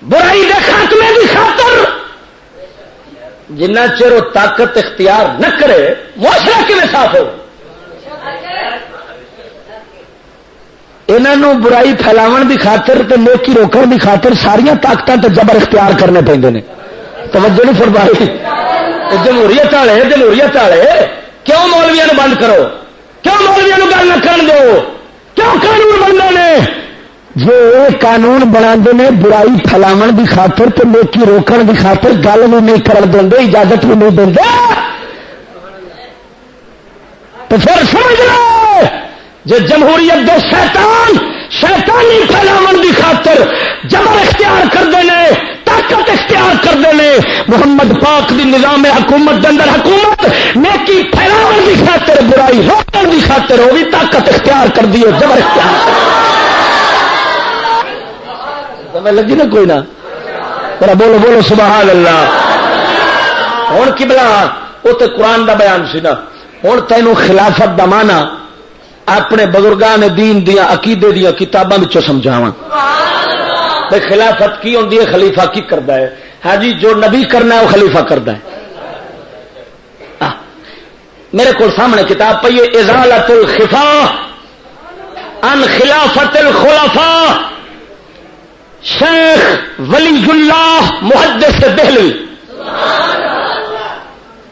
برائی کے خاتمے کی خاطر جنہ چر وہ طاقت اختیار نہ کرے، معاشرہ کیون صاف ہو؟ انہوں برائی پھیلاو کی خاطر نیکی روکنے کی خاطر ساریا طاقتوں جبر اختیار کرنے پہ توجہ نہیں فرمائی۔ جمہوریت والے جمہوریت والے، کیوں مولویا بند کرو؟ کیوں مولویا گل نہ کر دو؟ کیوں قانون بننے نے؟ جو قانون بنا برائی پھیلاو کی خاطر تو نیکی روکن کی خاطر گل بھی نہیں کر دیں اجازت بھی نہیں دیں تو پھر سمجھ لو جو جمہوریت دے شیطان شیطانی پھیلاو کی خاطر جبر اختیار کرتے ہیں طاقت اختیار کرتے ہیں محمد پاک دی نظام حکومت اندر حکومت نیکی پھیلاو کی خاطر، برائی روکن کی خاطر وہ بھی طاقت اختیار کر دیے جبر اختیار۔ میں لگی نا کوئی نہ. بولو بولو سبحان اللہ. ہوں کی بلا وہ تو قرآن دا بیان سی نا. ہوں تینوں خلافت دا مانا اپنے بزرگان دین دیا، عقیدے دیا کتابوں سمجھاوا خلافت کی ہوتی ہے، خلیفہ کی کرتا ہے؟ ہاں جی جو نبی کرنا ہے، وہ خلیفہ کرتا ہے. میرے کو سامنے کتاب پہ ازالت الخفا ان خلافت الخلفاء شیخ ولی اللہ محدث دہلوی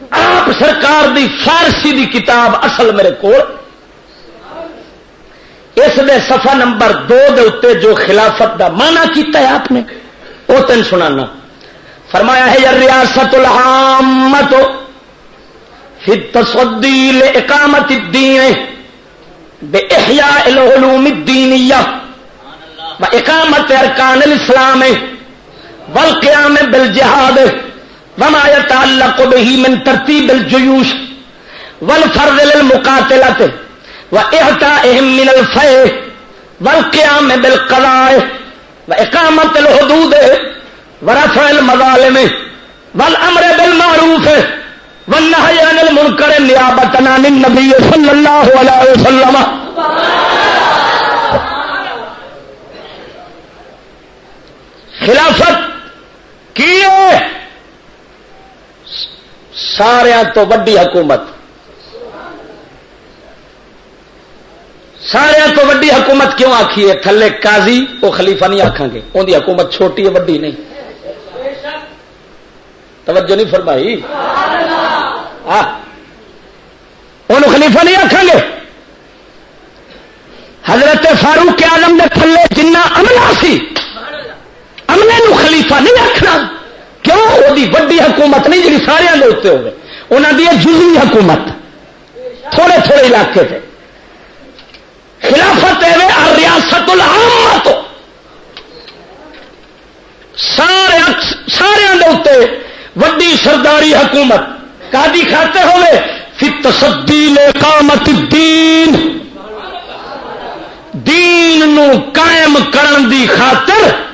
آپ سرکار دی فارسی دی کتاب اصل میرے کو اس نے سفا نمبر دو دے اتنے جو خلافت دا مانا کیتا ہے آپ نے، وہ تین سنانا۔ فرمایا ہے، یا ریاست الحامت فی تصدیل اقامت الدین بے احیاء العلوم الدینیہ۔ اقامت ارکان الاسلام بل قیام بل جہاد وما يتعلق به من ترتیب الجيوش والفرض للمقاتلة وإعطائهم من الفيء والقيام بالقضاء وإقامة الحدود ورفع المظالم والأمر بالمعروف والنهي عن المنكر نيابة عن النبي صلى الله عليه وسلم. خلافت کی سارا تو وڈی حکومت۔ سارا تو وڈی حکومت کیوں آخی ہے؟ تھلے قاضی وہ خلیفہ نہیں آخان گے۔ ان کی حکومت چھوٹی ہے، وڈی نہیں۔ توجہ نہیں فرمائی؟ ان خلیفہ نہیں آخان گے؟ حضرت فاروق آلم کے تھلے جنہ عملہ سی عملے نو خلیفہ نہیں آخنا کیوں؟ وہ وڈی حکومت نہیں جی سارے اتنے ہوئے انہوں کی جزوی حکومت۔ تھوڑے تھوڑے علاقے سے خلافت ہے ریاست العامت سارے سارے وڈی سرداری حکومت۔ کا کھاتے ہوئے فت تصدی قامت دین دین نو قائم کرن دی خاطر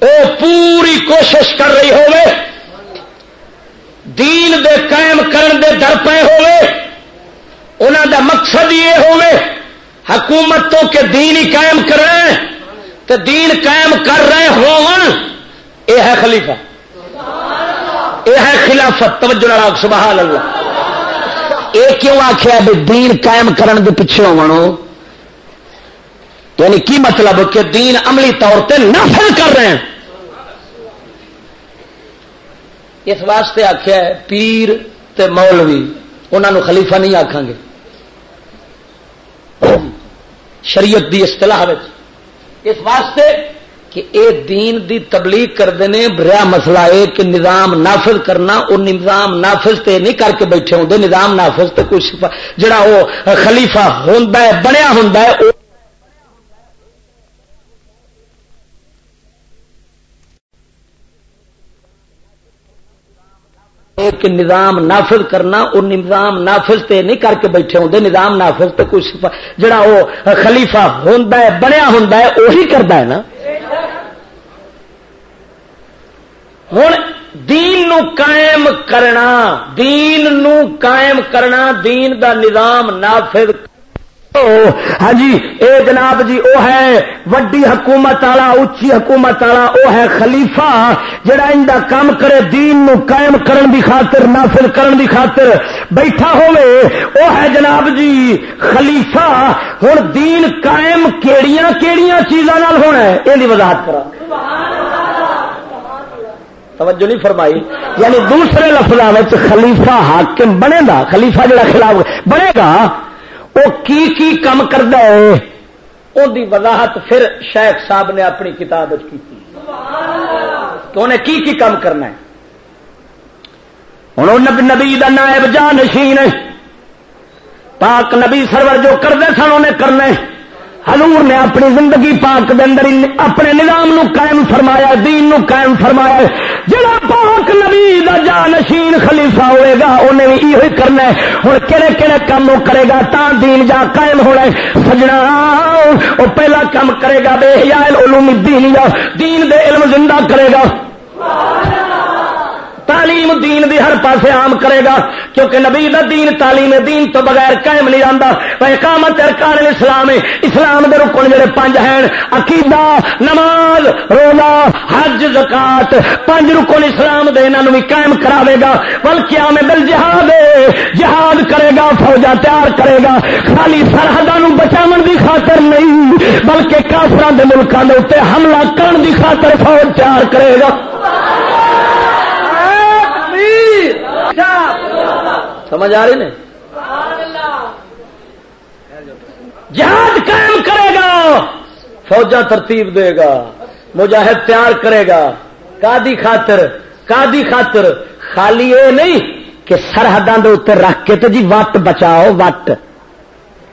او پوری کوشش کر رہی ہوئے دین دے قائم کرن دے در پے ہوئے انہوں دا مقصد یہ ہوئے حکومتوں کے دین ہی قائم کر رہے ہیں۔ تو دین قائم کر رہے ہو یہ ہے خلیفہ۔ یہ ہے خلافت، توجہ سبحان اللہ۔ یہ کیوں آخیا بھی دین قائم کرن دے پیچھے ہو یعنی کی مطلب کہ دین عملی طور پہ نافذ کر رہے ہیں؟ اس واسطے آخیا پیر تے مولوی انہوں خلیفہ نہیں آخان گے۔ شریعت دی اصطلاح اس واسطے کہ اے دین دی تبلیغ کرتے ہیں بریا مسئلہ ہے کہ نظام نافذ کرنا وہ نظام نافذ تے نہیں کر کے بیٹھے ہوں نظام نافذ تے کوئی جڑا وہ خلیفہ ہوں بنیا ہوں ایک نظام نافذ کرنا وہ نظام نافذ تے نہیں کر کے بیٹھے ہوں نظام نافذ تے کوئی جڑا وہ خلیفہ ہوں بنیا ہوں وہی کرتا ہے نا۔ ہوں دین نو قائم کرنا، دین نو قائم کرنا، دین دا نظام نافذ ہاں جی اے جناب جی وہ ہے وڈی حکومت والا اچھی حکومت والا وہ ہے خلیفہ جڑا ان کا کام کرے دین نو قائم کرن دی خاطر نافذ کرن دی خاطر بیٹھا ہوئے وہ ہے جناب جی خلیفہ ہوں دین قائم کیڑیاں کیڑیاں چیزاں ہونا ہے یہ وضاحت کرا توجہ نہیں فرمائی یعنی دوسرے لفظ خلیفہ حاکم بنے گا خلیفہ جڑا خلاف بنے گا وہ کی کی کم کرتا ہے؟ کی وضاحت پھر شیخ صاحب نے اپنی کتاب کی تو انہیں کی کی کام کرنا ہے؟ ہوں نبی کا نائب جان نشین پاک نبی سرور جو کرتے سن انہیں کرنا ہے۔ حضور نے اپنی زندگی پاک دے اندر اپنے نظام نو قائم فرمایا، دین نو قائم فرمایا۔ جڑا پاک نبی دا جانشین خلیفہ ہوئے گا انہیں بھی یہ کرنا ہے۔ ہوں کہڑے کہڑے کام وہ کرے گا، تا دین جا قائم ہونا ہے۔ سجنا وہ پہلا کام کرے گا بے حیال علوم دین یا دین دے علم زندہ کرے گا۔ تعلیم دین دی ہر پاسے عام کرے گا، کیونکہ نبی دا دین تعلیم دین تو بغیر قائم نہیں آتا اقامت ارکان اسلام اسلام دے رکن جڑے پنج ہیں، عقیدہ، نماز، روزہ، حج، زکات، پنج رکن اسلام دے انہوں بھی قائم کراوے گا۔ بلکہ آمے بل جہاد جہاد کرے گا فوجا تیار کرے گا۔ خالی سرحدوں بچاو دی خاطر نہیں، بلکہ کافران دے ملکوں کے اتنے حملہ کرن دی خاطر فوج تیار کرے گا۔ سمجھ آ رہی نے جہاد قائم کرے گا فوجا ترتیب دے گا، مجاہد تیار کرے گا۔ کادی خاطر کادی خاطر، خالی یہ نہیں کہ سرحدوں کے اتر رکھ کے تو جی وٹ بچاؤ، وٹ۔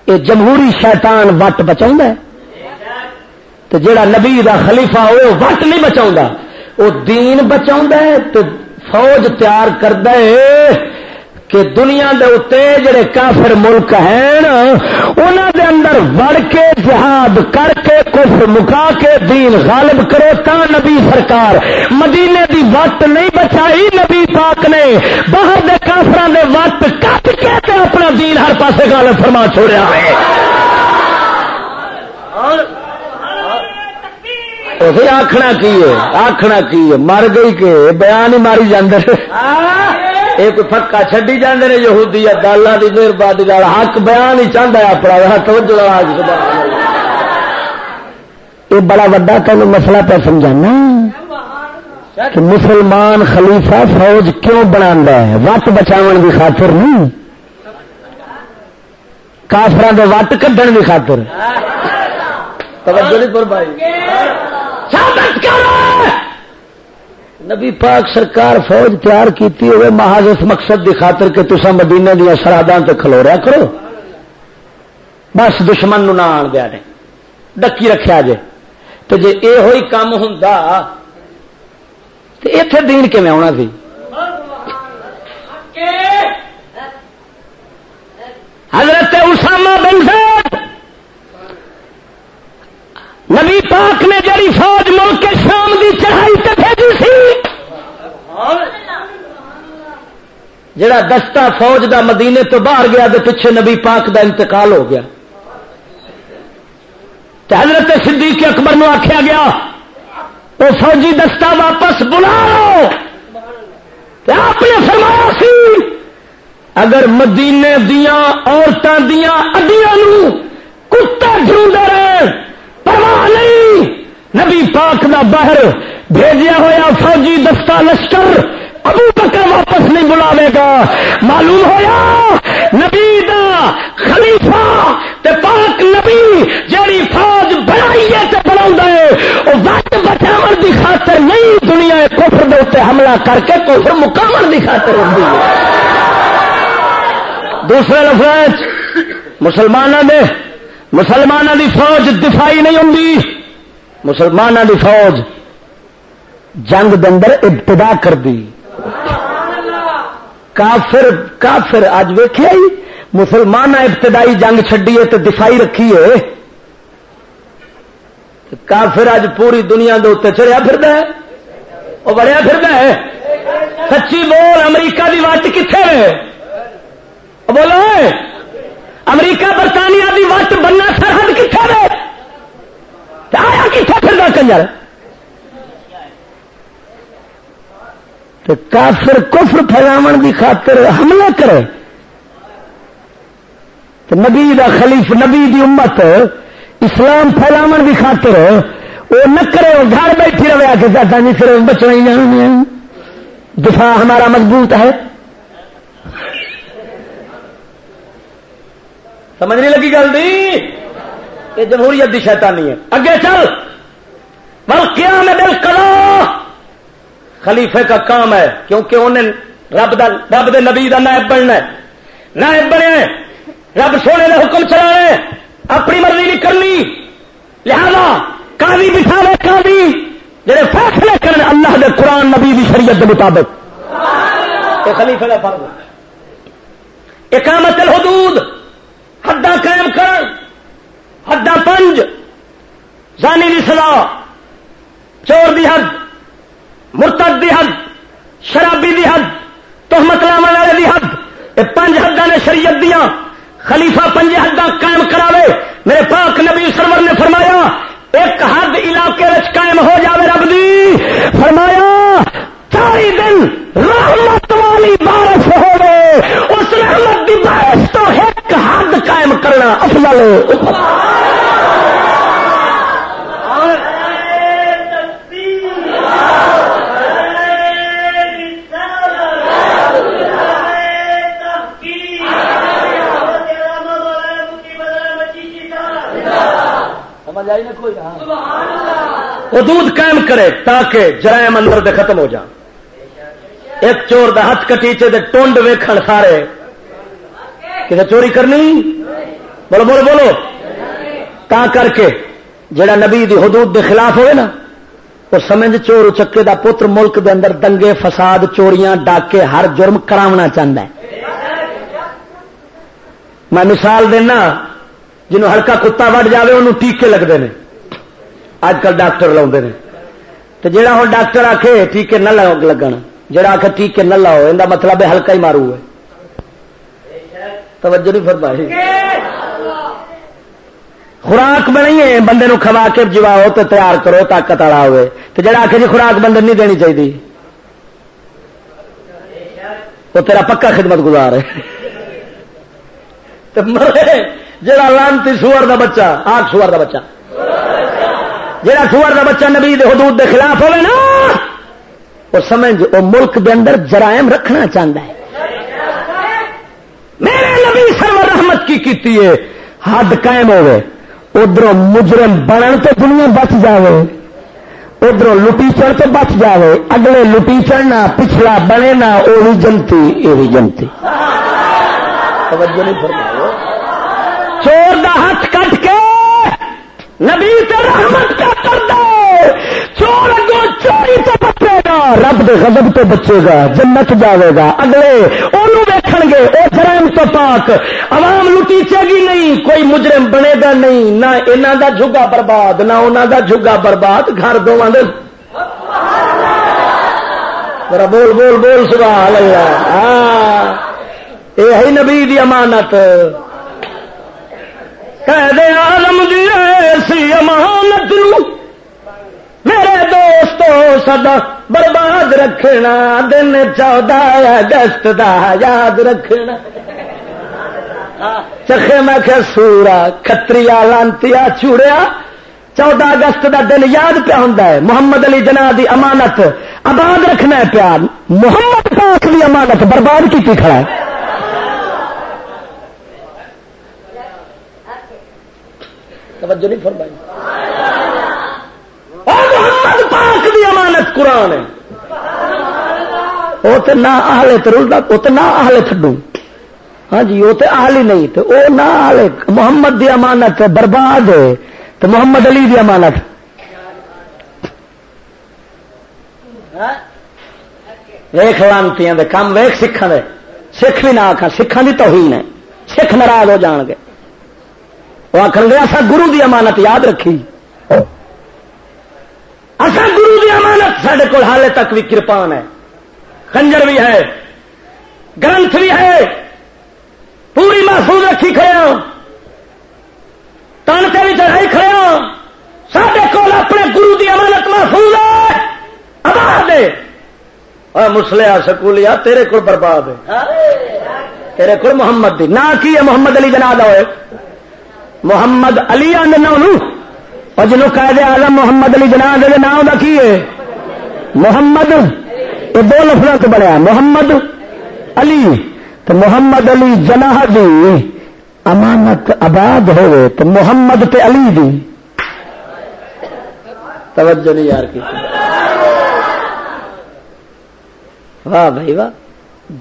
یہ جمہوری شیطان وٹ بچاؤں تو جڑا نبی دا خلیفہ وہ وقت نہیں بچاؤں وہ دین بچاؤں تو فوج تیار کرد کہ دنیا دے اتے جڑے کافر ملک ہیں انہوں دے اندر وڑ کے جہاد کر کے کفر مکا کے دین غالب کرو تا نبی سرکار۔ مدینے دی وقت نہیں بچائی نبی پاک نے۔ باہر دے کافران دے وقت کٹ کے تے اپنا دین ہر پاسے غالب فرما چھوڑیا ہے۔ آخنا کی ہے؟ آخنا کی ہے؟ مر گئی کہ؟ بیان ہی ماری جاندے ایک پکا چڈی جاندے نے یہودی دالا دی مہربانی حق بیان ہی چاہتا ہے اپنا توجہ یہ بڑا وا تین مسئلہ پہ سمجھانا۔ کہ مسلمان خلیفہ فوج کیوں بنا ہے؟ وٹ بچاؤ کی خاطر نہیں کافران دے وٹ کھڈن کی خاطر؟ توجہ نہیں پر بھائی نبی پاک سرکار فوج تیار کیتی ہوئے محاذ اس مقصد کی خاطر کہ تسا مدینے دیا سرحدوں سے کھلو رہا کرو۔ بس دشمن نو نہ آن دیا نے۔ ڈکی رکھا جے۔ تو جی یہ ہوئی کام ہوں تو اتے دین کم آنا سی؟ حضرت اسامہ بن زید۔ نبی پاک نے کے شام کی چڑھائی تے بھیجی سی؟ جڑا دستہ فوج دا مدینے تو باہر گیا تو پیچھے نبی پاک دا انتقال ہو گیا۔ حضرت صدیق اکبر نو آخیا گیا وہ فوجی دستہ واپس بلا آپ نے فرمایا سی، اگر مدینے دیا عورتوں دیا اڈیاں کتا ڈھونڈے رہے پرواہ نہیں۔ نبی پاک دا باہر بھیجیا ہوا فوجی دستہ لشکر ابو بکر واپس نہیں بلاوے گا۔ معلوم ہوا نبی دا خلیفہ تے پاک نبی جیڑی فوج بنائی ہے تے بنا وہ وقت بچاو دی خاطر نہیں دنیا کفر دے اتنے حملہ کر کے کفر مقام دی خاطر ہوتی ہے دوسرے لفظ مسلمانوں نے مسلمانوں دی فوج دفاعی نہیں ہوں مسلمانوں دی فوج جنگ دندر ابتدا کر دی۔ کافر کافر اج ویخیا ہی مسلمان ابتدائی جنگ چڈی ہے تو دفاعی رکھی ہے کافر اج پوری دنیا کے اتنے چڑیا پھر وہ بڑیا پھر سچی بول، امریکہ کی وٹ کتنے بولو۔ امریکہ برطانیہ کی وٹ بننا سرحد کتنے آیا کتنے پھر کنجر؟ تو کافر کفر پھیلاو کی خاطر حملہ کرے۔ تو نبی دا خلیف، نبی دی امت اسلام پھیلاو کی خاطر وہ نہ کرے وہ گھر بیٹھی رہے کہ دادا جی پھر بچنا ہی جانا دفاع ہمارا مضبوط ہے۔ سمجھ نہیں لگی گل دی؟ یہ جمہوریت کی شیطانی ہے۔ اگے چل۔ بل کیا میں دل خلیفے کا کام ہے، کیونکہ انہیں رب دا رب دے نبی دا نائب بننا ہے۔ نائب بنے، رب سونے کا حکم چلا اپنی مرضی نہیں کرنی۔ لہذا کالی بٹھاوے کالی جڑے فیصلے کرنے اللہ دے قرآن نبی دی شریعت کے مطابق۔ خلیفے کا فرض اقامت الحدود، حداں قائم کر حداں پنج، زانی دی سزا چور دی حد، مرتد دی حد، شرابی دی حد تحمت لام والے دی حد یہ پنج حداں نے شریعت دیا خلیفہ پنج حداں قائم کراوے۔ میرے پاک نبی سرور نے فرمایا، ایک حد علاقے قائم ہو جاوے رب دی۔ فرمایا چالی دن رحمت والی بارش ہو اس رحمت کی بارش تو ایک حد قائم کرنا افضل۔ حدود قائم کرے تاکہ جرائم اندر دے ختم ہو جائیں ایک چور دا ہاتھ کٹیچے دے ٹونڈ ویکھن سارے۔ کسی چوری کرنی؟ بولو بولو بولو۔ تا کر کے جڑا نبی دی حدود دے خلاف ہوئے نا وہ سمجھ چور چکے دا پتر ملک دے اندر دنگے فساد چوریاں ڈاکے ہر جرم کراونا چاہتا ہے۔ میں مثال دینا، جنہوں ہلکا کتا وڈ جائے انہوں ٹیکے لگتے ہیں اج کل ڈاکٹر لاؤ تو جہاں ہوں ڈاکٹر آ کے ٹیکے نہ لگن۔ جہاں آ کے ٹیکے نہ لاؤ یہ مطلب ہے ہلکا ہی مارو ہے۔ توجہ نہیں فرمائی۔ خوراک بنی ہے بندے نو کھوا کے جواؤ تو تیار کرو، طاقت والا ہوئے۔ تو جڑا آ کے جی خوراک بندے نہیں دینی چاہیے وہ تیرا پکا خدمت گزار ہے۔ جڑا لانتی سور دا بچہ، آگ سور دا بچہ۔ جڑا سور دا بچہ نبی دے حدود دے خلاف ہوئے نا وہ سمجھ، وہ ملک دے اندر جرائم رکھنا چاہتا ہے۔ میرے نبی سرور رحمت کی کیتی ہے، حد قائم ہوئے۔ ادھر مجرم بنن تو دنیا بچ جائے ادھر لٹیچر تو بچ جائے اگلے لٹیچر نہ پچھلا بنے نہ وہ بھی جنتی۔ یہ بھی جنتی چور دا ہاتھ کٹ کے نبی تے رحمت کا کر دے چور اگو چوری تو بچے گا، رب دے غضب تو بچے گا، جنت جاوے گا، اگلے انہوں ویکھن گے او جرائم تو پاک، عوام لٹیچے گی نہیں، کوئی مجرم بنے گا نہیں، نہ انہاں دا جھگا برباد، نہ انہاں دا جھگا برباد، گھر دوواں دے۔ ذرا بول بول بول، سبحان اللہ۔ ہاں۔ اے ہے نبی دی امانت۔ کہہ دے عالم دی ایسی امانت نو میرے دوستو سدا برباد رکھنا، دن چودہ اگست دا یاد رکھنا۔ چکھے میں کہ سورا کتری لانتی چوڑیا۔ چودہ اگست دا دن یاد پیا ہوں محمد علی جناح دی امانت آباد رکھنا ہے پیار محمد پاک دی امانت برباد کی کھڑا ہے۔ توجہ نہیں فرمائی۔ محمد پاک دی امانت قرآن ہے۔ وہ تو نہ آلے تو رلتا وہ تو نہ آلے تھڈو ہاں جی وہ تو آل نہیں تو وہ نہ آلے محمد دی امانت برباد ہے تو محمد علی دی امانت۔ ہاں؟ ویخ لانتی کام ویخ سکھان دے۔ سکھ بھی نہ آخا سکھان کی توہین ہے۔ سکھ ناراض ہو جان گے۔ وہ آخر گیا اصا گرو دی امانت یاد رکھی۔ اصا گرو دی امانت سڈے کو حال تک بھی کرپان ہے۔ خنجر بھی ہے۔ گرنتھ بھی ہے۔ پوری محفوظ رکھی کھڑے ہاں۔ بھی چڑھائی کھڑے ہاں۔ سڈے کو اپنے گرو دی امانت محفوظ ہے۔ آباد ہے۔ مسلیا سکولیا تیرے کو برباد ہے۔ تیرے کو محمد دی۔ نہ کی ہے محمد علی جناب ہوئے؟ محمد علی آدھا اور جنوب قائد آلم محمد علی جناح دے نام کا کی ہے؟ محمد، یہ دو لفظوں تو بنیا محمد علی تو محمد علی جناح دی، امانت آباد ہوئے تو محمد تے علی دی۔ توجہ نہیں یار کی۔ واہ بھائی واہ۔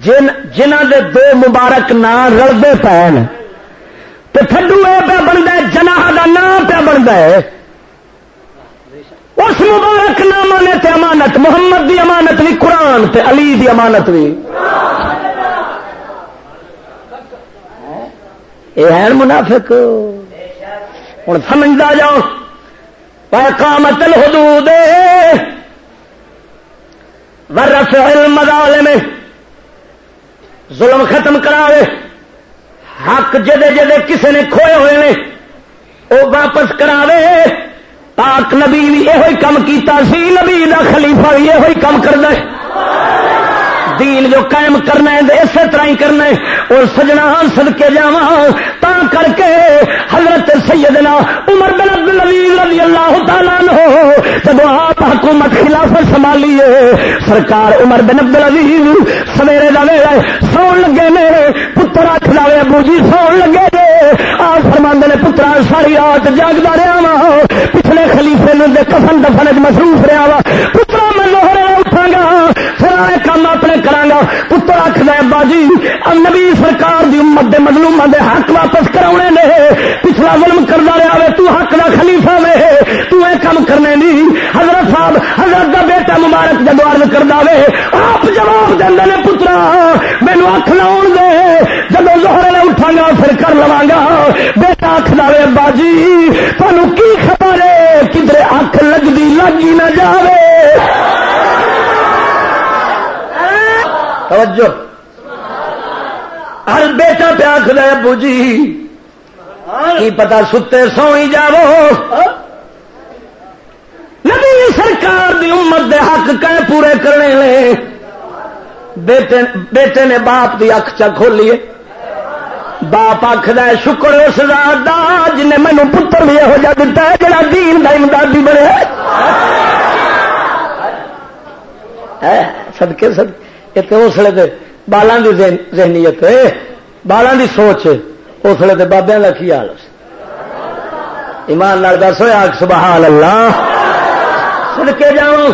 جن جنہ دے دو مبارک نام رلتے پین تو تھڈو یہ پہ بنتا ہے جنا کا نام پہ بنتا ہے۔ اس مبارک نام نے تے امانت، محمد دی امانت بھی قرآن تے علی دی امانت بھی یہ ہے منافق۔ ہوں سمجھتا جاؤ۔ کامت الحدود۔ ورفع المظالم ظلم ختم کرا حق جدے جدے کسے نے کھوئے ہوئے نے، وہ واپس کراوے۔ پاک نبی بھی یہ کام کیتا سی، نبی دا خلیفہ بھی یہ کام کرتا ہے۔ دین جو قائم کرنا ہے اسی طرح ہی کرنا ہے۔ اور سجنا سد کے جا تا کر کے حضرت سیدنا عمر بن عبد العزیز رضی اللہ تعالیٰ ہو جب آپ حکومت خلافت سنبھالیے، سرکار عمر بن عبد العزیز سویرے کا ویلا سون لگے نے پتر آخ لے ابو جی سون لگے نے آ فرماند نے، پترا، ساری رات جاگتا رہا وا پچھلے خلیفے نے کفن دفن مصروف رہا وا پترا کام اپنے کرا پتر آخر ابا جی نبی سرکار دی امت دے مظلوم دے حق واپس کرا نے۔ پچھلا ظلم کرتا رہا وے، تو حق دا خلیفہ وے۔ تو اے کام کرنے نہیں حضرت صاحب، حضرت دا بیٹا مبارک جب عرض کرتا وے، آپ جواب دے پترا مینو اکھ لاؤ دے۔ جب زہر نے اٹھا گا، پھر کر لوا گا۔ بیٹا آخر وے ابا جی تمہیں کی خبر ہے؟ کدھر اکھ لگتی لگی نہ جائے توجہ۔ ہر بیٹا پیا خدا ابو جی۔ کی پتا ستے سونی جاو نبی سرکار دی امت دے حق کہ پورے کرنے لے۔ بیٹے بیٹے نے باپ دی اکھ چا کھولی باپ آخد شکر اس رات دا، جن مینو پتر بھی یہو جہ دتا ہے، جڑا دین دا امدادی بنے۔ سدکے سدکے اسلے دے بالاں دی ذہنیت بالاں دی سوچ اسلے دے بابے کا کی حال ایمان لال دس ہوا سبحان اللہ سن کے جاؤ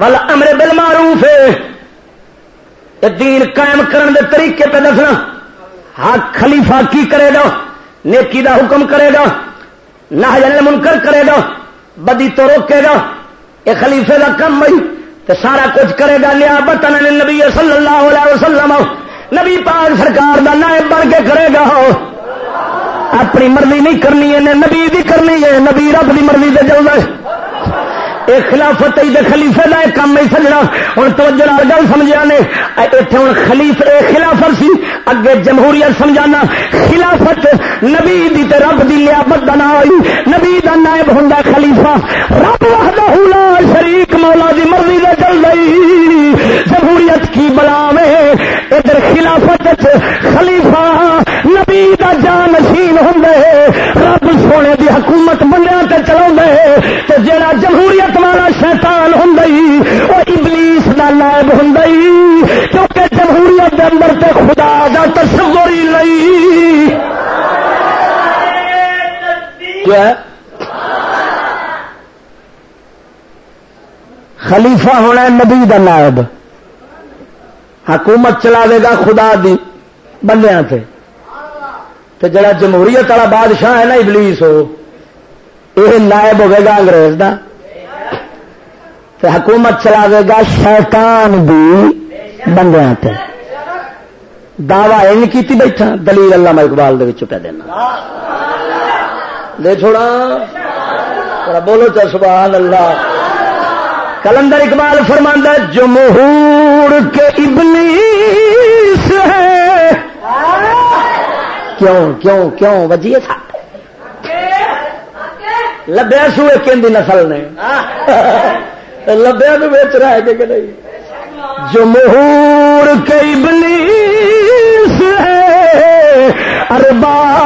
ول امر بل معروف دین قائم کرن دے طریقے پہ دسنا۔ ہاں خلیفہ کی کرے گا؟ نیکی دا حکم کرے گا؟ نہ منکر کرے گا؟ بدی تو روکے گا؟ یہ خلیفے کا کم بھائی۔ تو سارا کچھ کرے گا لیا بتن نبی صلی اللہ علیہ وسلم۔ نبی پاک سرکار کا نائب بن کے کرے گا۔ اپنی مرضی نہیں کرنی ہے، نبی دی کرنی ہے، نبی رب دی مرضی سے جلد رہا ہے خلافت خلیفے کا ایک کام نہیں سجنا۔ ہوں توجہ گل سمجھا نے۔ اتنے ہوں خلیف اے خلافت سی۔ اگے جمہوریت سمجھانا۔ خلافت نبی دی تے رب دی لیابت دا نہ ہوئی نبی دا نائب ہوں خلیفہ۔ رب وحدہ لا شریک، مولا دی مرضی دے چل رہی۔ جمہوریت کی بلا میں ادھر خلافت خلیفہ نبی دا جانشین ہوں رب سونے دی حکومت بندیاں تے چلا جڑا جمہوریت والا شیطان ہوں وہ ابلیس کا نائب ہوں کیونکہ جمہوریت کے اندر تے خدا کا تصور ہی لئی خلیفہ ہونا نبی کا نائب۔ حکومت چلا دے گا خدا دی بندیاں تے۔ تو جڑا جمہوریت والا بادشاہ ہے نا ابلیس ہو یہ نائب ہوئے گا انگریز کا تو حکومت چلا دے گا شیطان بھی بندیا دعوی یہ کی بیٹھا، دلیل اللہ میں اقبال پہ دینا دے چھوڑا بولو چا سبحان اللہ کلندر اقبال فرماندہ جمہور کے ابلیس ہے۔ کیوں کیوں کیوں؟ وجیے تھا۔ لبیا سوئے کن نسل نے۔ لبیا تو بیچ رہا ہے کہ نہیں؟ جمہور کئی بلیس ہے اربا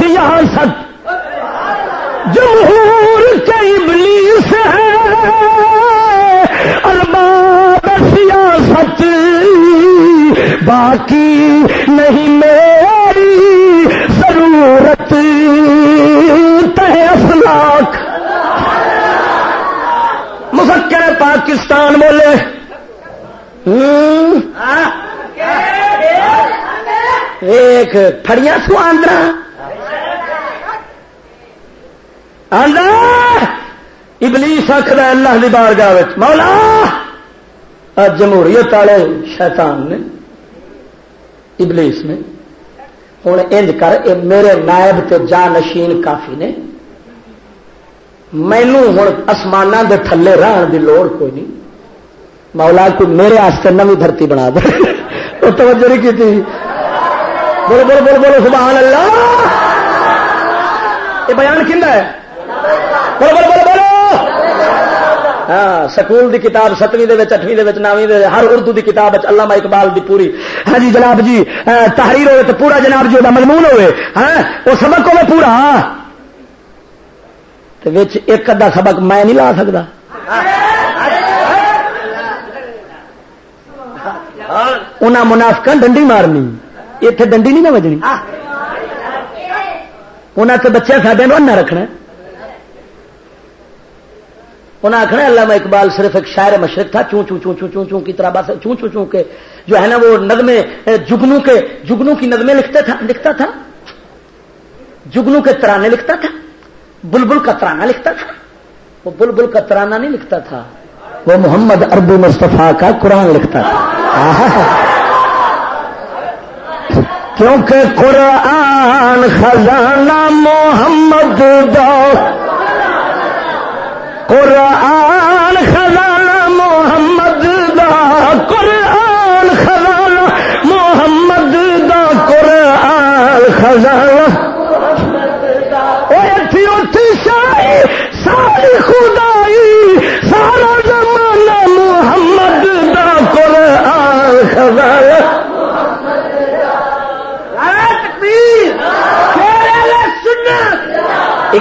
سیاست۔ جمہور کئی بلیس ہے اربا سیاست۔ باقی نہیں میری ضرورت۔ تہ افلاک مفکر پاکستان بولے۔ ایک فڑیاں سو آندرا۔ آندر ابلیس آخر اللہ کی بارگاہ مولا۔ جمہوریت والے شیطان نے۔ ابلیس نے۔ ہوں انج کر میرے نائب تے جانشین کافی نے۔ مینو ہوں آسمان کے تھلے رہن کی لوڑ کوئی نہیں۔ مولا کوئی میرے آستے نوی دھرتی بنا دے۔ وہ توجہ نہیں کی بولو بولو بولو بولو، سبحان اللہ۔ یہ بیان کھا ہے؟ بولو بولو بولو بولو۔ ہاں سکول دی کتاب ستویں دے وچ، اٹھویں دے وچ، نویں دے ہر اردو دی کتاب وچ علامہ اقبال دی پوری۔ ہاں جی جناب جی ہاں، تحریر ہوئے تو پورا جناب جی وہ مضمون ہوئے۔ ہاں وہ سبق ہوئے پورا۔ ہاں ایک ادا سبق میں نہیں لا سکتا انہیں منافق ڈنڈی مارنی۔ اتنے ڈنڈی نہیں نہ بجنی انہیں تو بچے سڈے نہ رکھنا۔ انہیں آخنا اللہ میں اقبال صرف ایک شاعر مشرق تھا چون چون چون چون چون چون کی طرح بس چون چون چون کے جو ہے نا وہ نغمے جگنو کے جگنو کی نغمے لکھتا تھا لکھتا تھا۔ جگنو کے ترانے لکھتا تھا۔ بلبل کا ترانہ لکھتا تھا۔ وہ بلبل کا ترانہ نہیں لکھتا تھا۔ وہ محمد اربو مصطفیٰ کا قرآن لکھتا تھا۔ کیونکہ قرآن خزانہ محمد دو قرآن خزانہ محمد دا۔ قرآن خزانہ محمد دا۔ قرآن خزانہ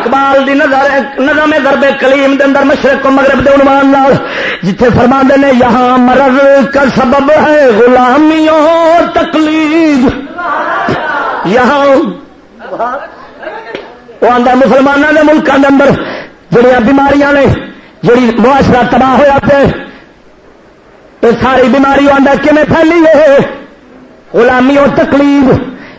اقبال دی نظر نظم ضرب کلیم دے اندر مشرق و مغرب دے عنوان لال جتھے فرما دے نے، یہاں مرض کا سبب ہے غلامیوں تکلیف یہاں وہ آدھا مسلمانوں کے ملکوں کے اندر جڑیاں بیماریاں نے، جڑی معاشرہ تباہ ہوا پہ یہ ساری بیماری آدھا کھے پھیلی ہے؟ غلامی اور تکلیف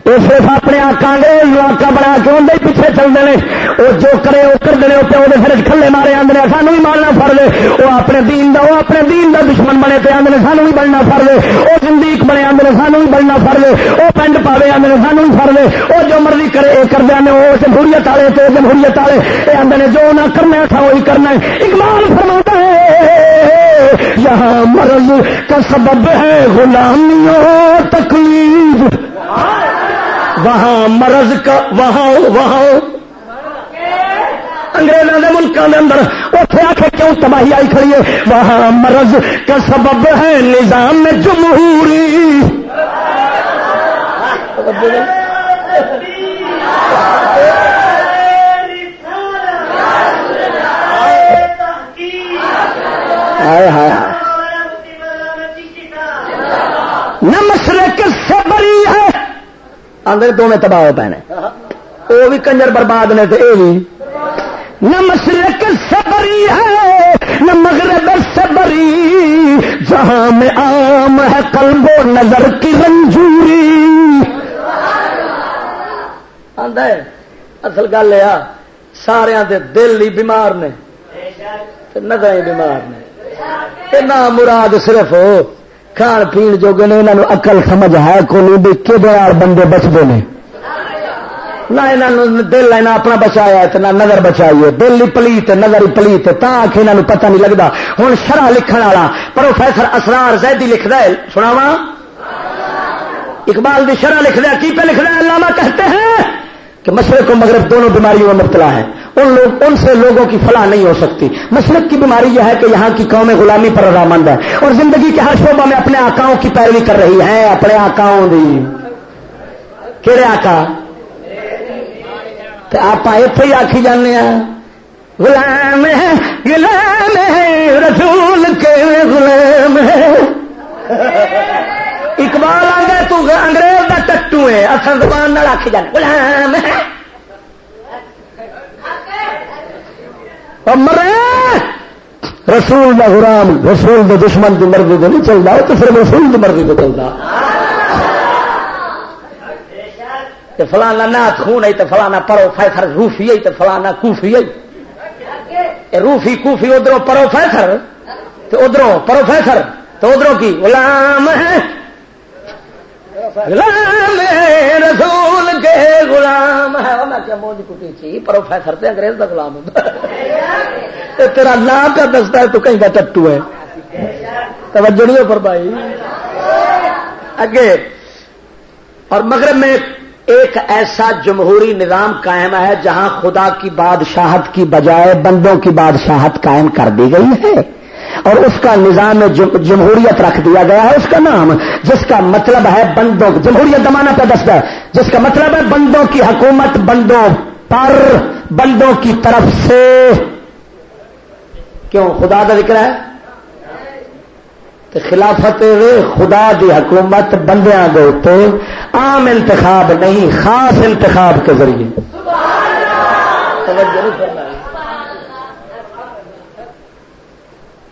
وہ صرف اپنے آکا انگریز آکا بنا کے اندر پیچھے چلتے ہیں وہ جو کرے وہ کرتے ہیں پیو کے پھر کھلے مارے آدھے سانو بھی مارنا فر لے وہ اپنے دین دا، وہ اپنے دین دا دشمن بنے پہ آدھے سانو بھی بننا فر لے وہ زندگی بنے آدھے سانو بھی بننا فر لے وہ پنڈ پاوے آدھے سانو بھی فر لے وہ جو مرضی کرے، یہ کر دیا وہ جمہوریت والے تو جمہوریت والے یہ آدھے نے، جو نہ کرنا تھا وہی کرنا ہے۔ اقبال فرما ہے، یہاں مرض کا سبب ہے غلامیوں تکلیف۔ وہاں مرض کا وہاں وہاں انگریزوں کے ملکوں کے اندر اتنے آ کے کیوں تباہی آئی کھڑی ہے؟ وہاں مرض کا سبب ہے نظام میں جمہوری نہ مشرق سے بری ہے آدھے دونوں تباہ پینے وہ بھی کنجر برباد نے تو یہ بھی نہ مشرق سبری ہے، نہ مغرب سبری جہاں میں عام ہے قلب و نظر کی رنجوری۔ ہے اصل گل یہ سارا دل ہی بیمار نے۔ نظر بیمار نے۔ نہ مراد صرف کھان پی جوگے نے انہوں اقل سمجھ ہے کو نہیں کہ بندے بچتے ہیں نہ دل نہ اپنا بچایا نہ نظر بچائی ہے۔ دل ہی پلیت نظر ہی پلیت تا آخ یہ پتہ نہیں لگتا ہوں شرح لکھن والا پروفیسر اسرار زیدی لکھتا ہے سناوا اقبال دی شرح لکھ دیا کی پہ لکھ ہے؟ علامہ کہتے ہیں کہ مشرق و مغرب دونوں بیماریوں میں مبتلا ہے ان لوگ ان سے لوگوں کی فلاح نہیں ہو سکتی۔ مشرق کی بیماری یہ ہے کہ یہاں کی قوم غلامی پر رضامند ہے۔ اور زندگی کے ہر شعبہ میں اپنے آکاؤں کی پیروی کر رہی ہے۔ اپنے آکاؤں دی۔ کہڑے آکا آپ اتے ہی آخی جانے غلام ہے غلام ہے، رسول کے غلام ہے۔ اقبال آ گیا تو انگریز کا ٹٹو ہے اصل زبان آخی جانے غلام۔ ہے مرے، رسول کا غلام، رسول کے دشمن کی مرضی تو نہیں چلتا تو صرف رسول کی مرضی تو چلتا فلانا نات خون ہے تو فلانا پرو فیسر روفی ہے تو فلانا کوفی ہے روفی کوفی ادھر پرو فیسر تو ادھر پروفیسر تو ادھر کی؟ غلام۔ ہے غلام رسول کے غلام ہے۔ میں کیا موج کٹی تھی؟ پروفیسر سے انگریز کا غلام ہوتا تیرا نام کا دستا ہے؟ تو کہیں کا ٹٹو ہے۔ توجہ نہیں پر بھائی اگے، اور مغرب میں ایک ایسا جمہوری نظام قائم ہے جہاں خدا کی بادشاہت کی بجائے بندوں کی بادشاہت قائم کر دی گئی ہے۔ اور اس کا نظام جمہوریت رکھ دیا گیا ہے، اس کا نام، جس کا مطلب ہے بندوں، جمہوریت زمانہ پہ دستا ہے، جس کا مطلب ہے بندوں کی حکومت بندوں پر، بندوں کی طرف سے۔ کیوں؟ خدا کا ذکر ہے؟ خلافت خدا دی حکومت بندیاں دے عام انتخاب نہیں، خاص انتخاب کے ذریعے۔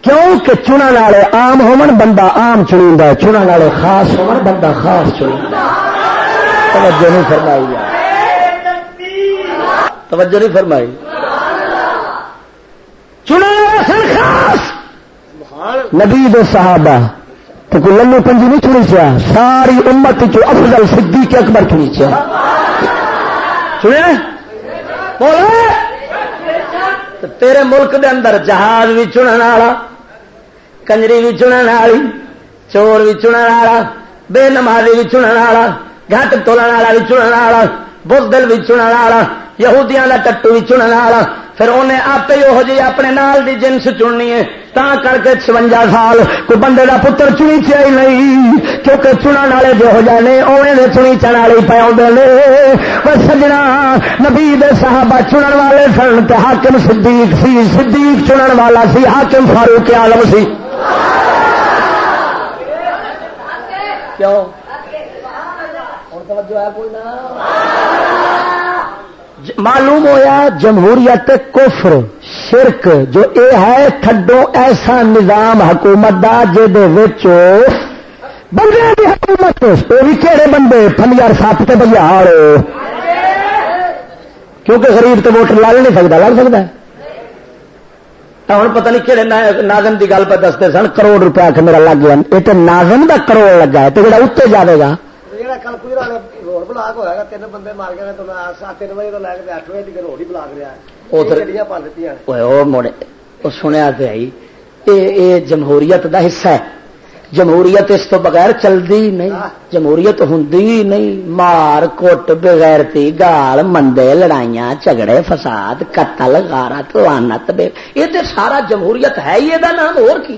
کیوں کہ چنن والے آم ہومن بندہ آم چنی چنن والے خاص ہومن بندہ خاص چنی توجہ نہیں فرمائی۔ توجہ نہیں فرمائی۔ چنن خاص۔ نبی دے صحابہ، تو کوئی لمبی پنجی نہیں چنی چاہ ساری امت چو افضل صدیق اکبر چنی چاہ سنیا بولے؟ تیرے ملک دے اندر جہاز بھی چنن والا۔ کنجری بھی چنن والی چور بھی چنن والا بے نمازی بھی چنن والا گھٹ تولن والا بھی چنن والا بزدل بھی چنن والا یہودیاں کا ٹٹو بھی چنن والا پھر انہیں آپ ہی وہ جی اپنے نال دی جنس چننی ہے تا کر کے چونجا سال کوئی بندے کا پتر چنی چاہیے نہیں کیونکہ چنن والے جو ہو جائے اوے دے چنی چن والے پہ آدھے سجنا نبی دے صحابہ چنن والے سن حاکم صدیق سی صدیق چنن والا سی حاکم فاروق عالم سی کیوں؟ کوئی نہ معلوم ہویا جمہوریت کفر، شرک، جو اے ہے تھڈو ایسا نظام حکومت دا بندے کی حکومت یہ بھی کہڑے بندے فلیار سپ سے بجار کیونکہ غریب تو ووٹر لڑ نہیں سکتا لڑ سکتا ہوں پتہ نہیں کہڑے ناگن کی گل پہ دستے سن کروڑ روپیہ میرا لگ گیا یہ تو ناگن کا کروڑ لگا ہے تو جا اتنے جائے گا تو کے سنیا تو ہے جمہوریت دا حصہ ہے جمہوریت اس تو بغیر چلتی نہیں جمہوریت ہوں نہیں۔ مار کوٹ بغیرتی گال مندے لڑائیاں جھگڑے فساد قتل غارت لانت یہ تو سارا جمہوریت ہے ہی یہ نام اور کی؟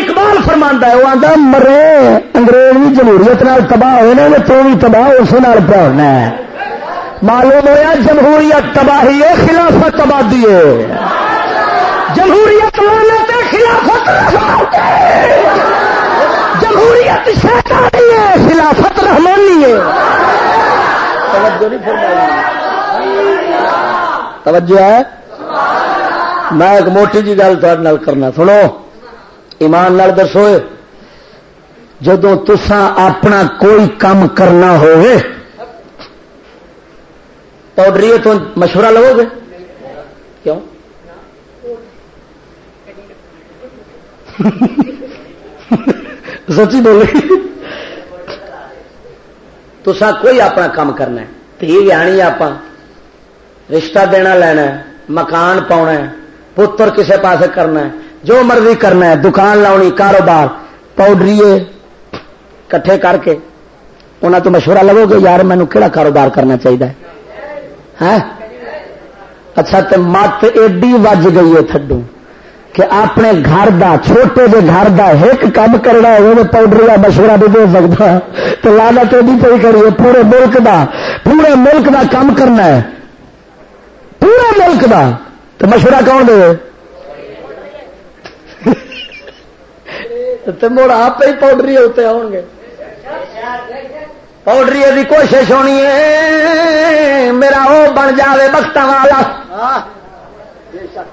اقبال فرما ہے وہ آتا مرے انگریز بھی جمہوریت نال تباہ ہوئے تو بھی تباہ اسی نال پہ ہونا ہے۔ معلوم ہوا جمہوریت تباہی ہے خلافت آبادی ہے۔ جمہوریت لانے خلافت جمہوریت شیطانی ہے، خلافت رحمانی ہے۔ توجہ ہے؟ میں ایک موٹی جی گل کرنا، سنو۔ ایمان لال دسو جدو تسا اپنا کوئی کام کرنا ہوگے پاؤڈری تو مشورہ لو گے کیوں؟ سچی بولے تسا کوئی اپنا کام کرنا تھی آنی آپ رشتہ دینا لینا مکان پاؤنا پتر کسے پاسے کرنا جو مرضی کرنا ہے، دکان لاؤنی کاروبار، پاؤڈری کٹھے کر کے انہوں تو مشورہ لگو گے یار مینو کہڑا کاروبار کرنا چاہیے ہاں؟ اچھا تو مت ایڈی وج گئی ہے تھڈو کہ اپنے گھر دا چھوٹے جے گھر دا ایک کام کرنا ہو پاؤڈر کا مشورہ بھی دے سکتا تو لانا تو نہیں پی کریے، پورے ملک دا، پورے ملک دا کام کرنا ہے۔ پورے ملک دا۔ تو مشورہ کون دے؟ مڑ آپ ہی پاؤڈری ہوتے آؤ گے۔ پاؤڈری کی کوشش ہونی ہے، میرا وہ بن جائے بخت والا۔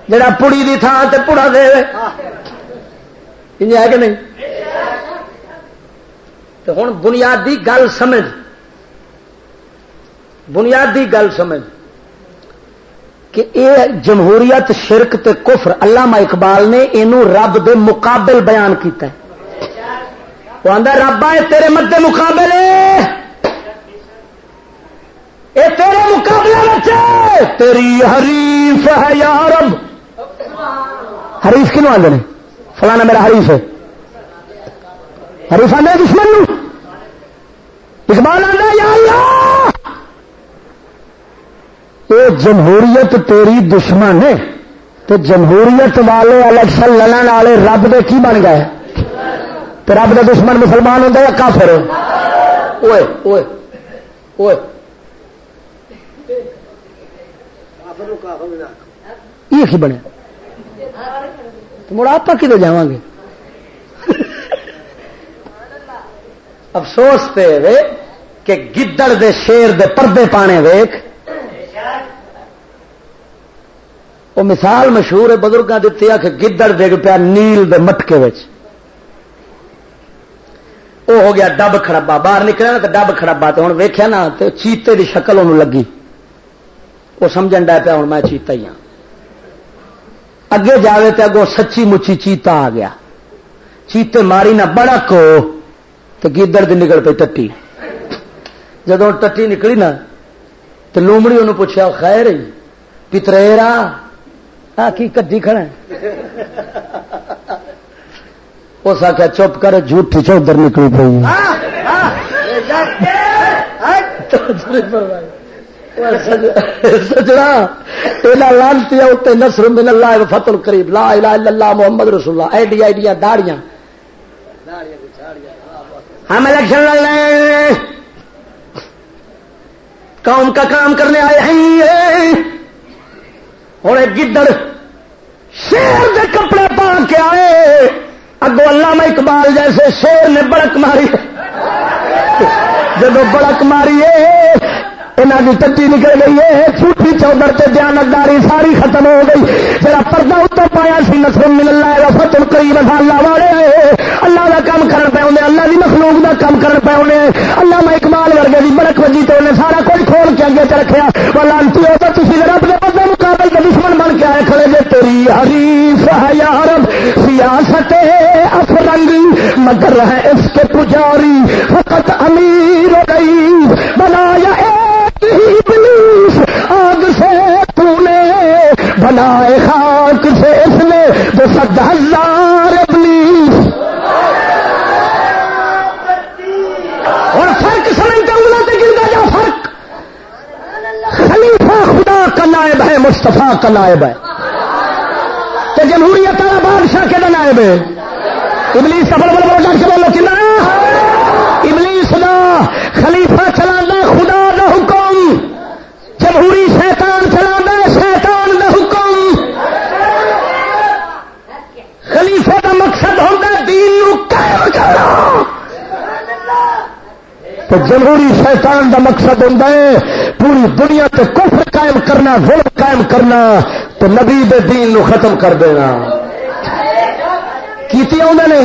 جڑا پڑی کی تھان سے پڑا دے ہے کہ نہیں تو ہوں بنیادی گل سمجھ بنیادی گل سمجھ کہ اے جمہوریت شرک تے کفر علامہ اقبال نے یہ رب دے مقابل بیان کیتا ہے وہ آدھا رب ہے تیرے مد مقابل اے تیرے مقابلے بچے تیری حریف ہے یا رب؟ حریف کنو آدھے فلانا میرا حریف ہے۔ حریف آدھے دشمن اقبال آدھا یا اللہ! اے جمہوریت تیری دشمن ہے تو جمہوریت والے الیکشن لڑن والے رب دے کی بن گئے؟ تو رب کا دشمن مسلمان ہوتا یا کافر اوے اوے اوے یہ بنے؟ مڑا آپ کدے جا گے؟ افسوس پہ وے کہ گدڑ دے شیر دے پردے پانے ویک وہ مثال مشہور ہے بزرگوں دیتی کہ گدڑ ڈگ پیا نیل دے مٹکے وہ ہو گیا ڈب خرابا باہر نکلے نا تو ڈب خرابا تو ہوں ویخیا نا تو چیتے دی شکل انہوں لگی۔ وہ سمجھن ڈا پیا ہوں میں چیتا ہی ہاں اگے جاوے تو اگوں سچی مچی چیتا آ گیا چیتے ماری نہ بڑا کو تو گیدڑ دی نکل پی ٹٹی جدو ٹٹی نکلی نا تو لومڑی انہوں پوچھا خیر پتریرا کی کدی کھڑا اس آخیا چپ کر جھوٹھی چودر نکلی پی سجنا یہ لانتی اتنے نسر من اللہ فتل قریب لا الہ الا اللہ محمد رسول اللہ، ایڈی ایڈیا داڑیاں۔ ہم الیکشن لڑ رہے ہیں۔ قوم کا کام کرنے آئے ہیں۔ ہوں گدڑ شیر دے کپڑے پا کے آئے۔ اگو علامہ اقبال جیسے شیر نے بڑک ماری۔ جب بڑک ماری یہاں کی ٹٹی نکل گئی ہے جھوٹھی چودر سے دیانتداری ساری ختم ہو گئی۔ جا پردہ اتو پایا سی نسل مل اللہ فتل کئی مسالہ والے اللہ کا کام کر پہ انہیں اللہ کی مخلوق کا کام کر پہ انہیں اللہ میں اقبال ورگے کی بڑک وجی تو انہیں سارا کچھ کھول کے اگے چ رکھا وہ لانتی ہو تو تھی رب کے بدے مقابل کے دشمن بن کے آئے کھڑے جے۔ تیری حریف ہے یارب سیاست افرنگ، مگر ہے اس کے پجاری۔ فقط امیر ہو بنایا ابلیس آگ سے تو نے بنائے خاک سے اس نے جو سد ہزار ابلیس اور فرق سمجھتا ہوں تو گرتا جا فرق۔ خلیفہ خدا کا نائب ہے مستفا کا نائب ہے۔ کہ جمہوریت والا بادشاہ کے نائب ہے۔ ابلیس کا بڑا بڑا بڑا ڈاک بولو، کہ ابلیس دا خلیفہ چلا جمہوری شیطان چلا شیطان دا حکم۔ خلیفے دا مقصد ہوتا دین نو قائم کرنا۔ تو جمہوری شیطان دا مقصد ہوتا ہے، پوری دنیا تے کفر قائم کرنا، ظلم قائم کرنا تو نبی دے دین نو ختم کر دینا۔ کیتی انہوں نے؟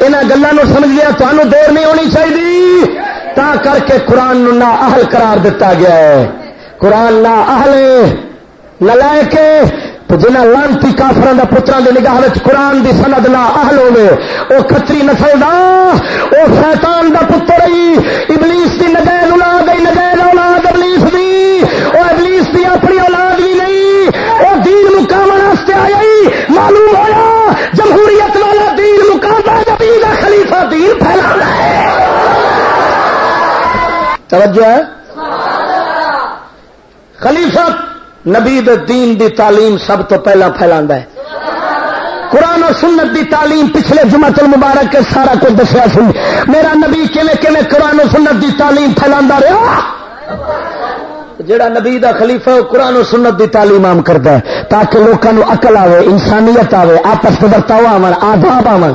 یہاں گلوں سمجھ لیا تمہوں دیر نہیں ہونی چاہیے تا کر کے قرآن نو نہ اہل قرار دیتا گیا ہے۔ قرآن نہ اہل نہ لے کے تو جنہ لانتی کافر کا پترا نگاہ قرآن دی سند نہ اہل ہوے وہ کتری نسل دا وہ شیطان دا پتر ہی۔ ابلیس کی نجائز اولاد گئی نجائز اولاد ابلیس دی۔ وہ ابلیس دی اپنی اولاد بھی نہیں وہ دین مقام واسطے آیا معلوم ہوا جمہوریت والا دین مقام نبی کا خلیفہ دین پھیلا ہے توجہ ہے؟ خلیفہ نبی دین دی تعلیم سب تو پہلا پھیلا ہے۔ قرآن و سنت دی تعلیم پچھلے جمع المبارک کے سارا کچھ دسیا سی۔ میرا نبی کیویں قرآن و سنت دی تعلیم پھیلا رہا؟ جڑا نبی دا خلیفہ قرآن و سنت دی تعلیم عام کرتا ہے تاکہ لوگوں اقل آئے انسانیت آئے آپس میں برتاؤ آن آداب آن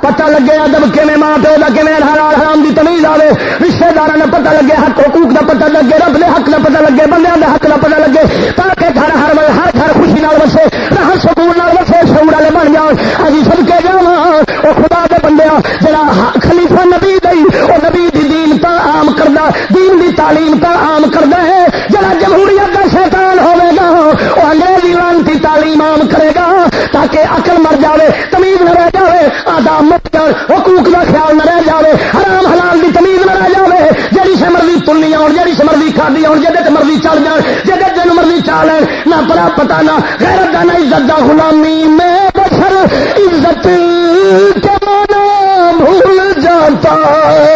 پتا لگے ادب کھے ماں پیو کا کھے حلال حرام کی تمیز آئے رشتے دار نے پتا لگے، حق حقوق کا پتا لگے، رب نے حق کا پتا لگے بندے کے حق کا پتا لگے۔ تاکہ گھر ہر ہر گھر خوشی نال وسے ہر سکون نال وسے، شعور والے بن جان ابھی سب کے جا وہ خدا دے بندے جڑا خلیفہ نبی دئی وہ نبی دی دین تا عام کردا دین دی تعلیم تا عام کردا ہے، جڑا جمہوریت کا شیطان ہوے گا وہ انگریزی لانتی تعلیم عام کرے گا، تاکہ عقل مر جاوے، تمیز نہ رہ جاوے، آداب حقوق کا خیال نہ رہ جائے حرام حلال کی تمیز نہ رہ جائے جی سے مرضی تلنی آن جی سے مرضی کھادی آن جی مرضی چل جان جی جن مرضی چال نہ پتا نہ، غیرت کا نہ عزت کا غلامی میں بسر عزت کے مانا بھول جاتا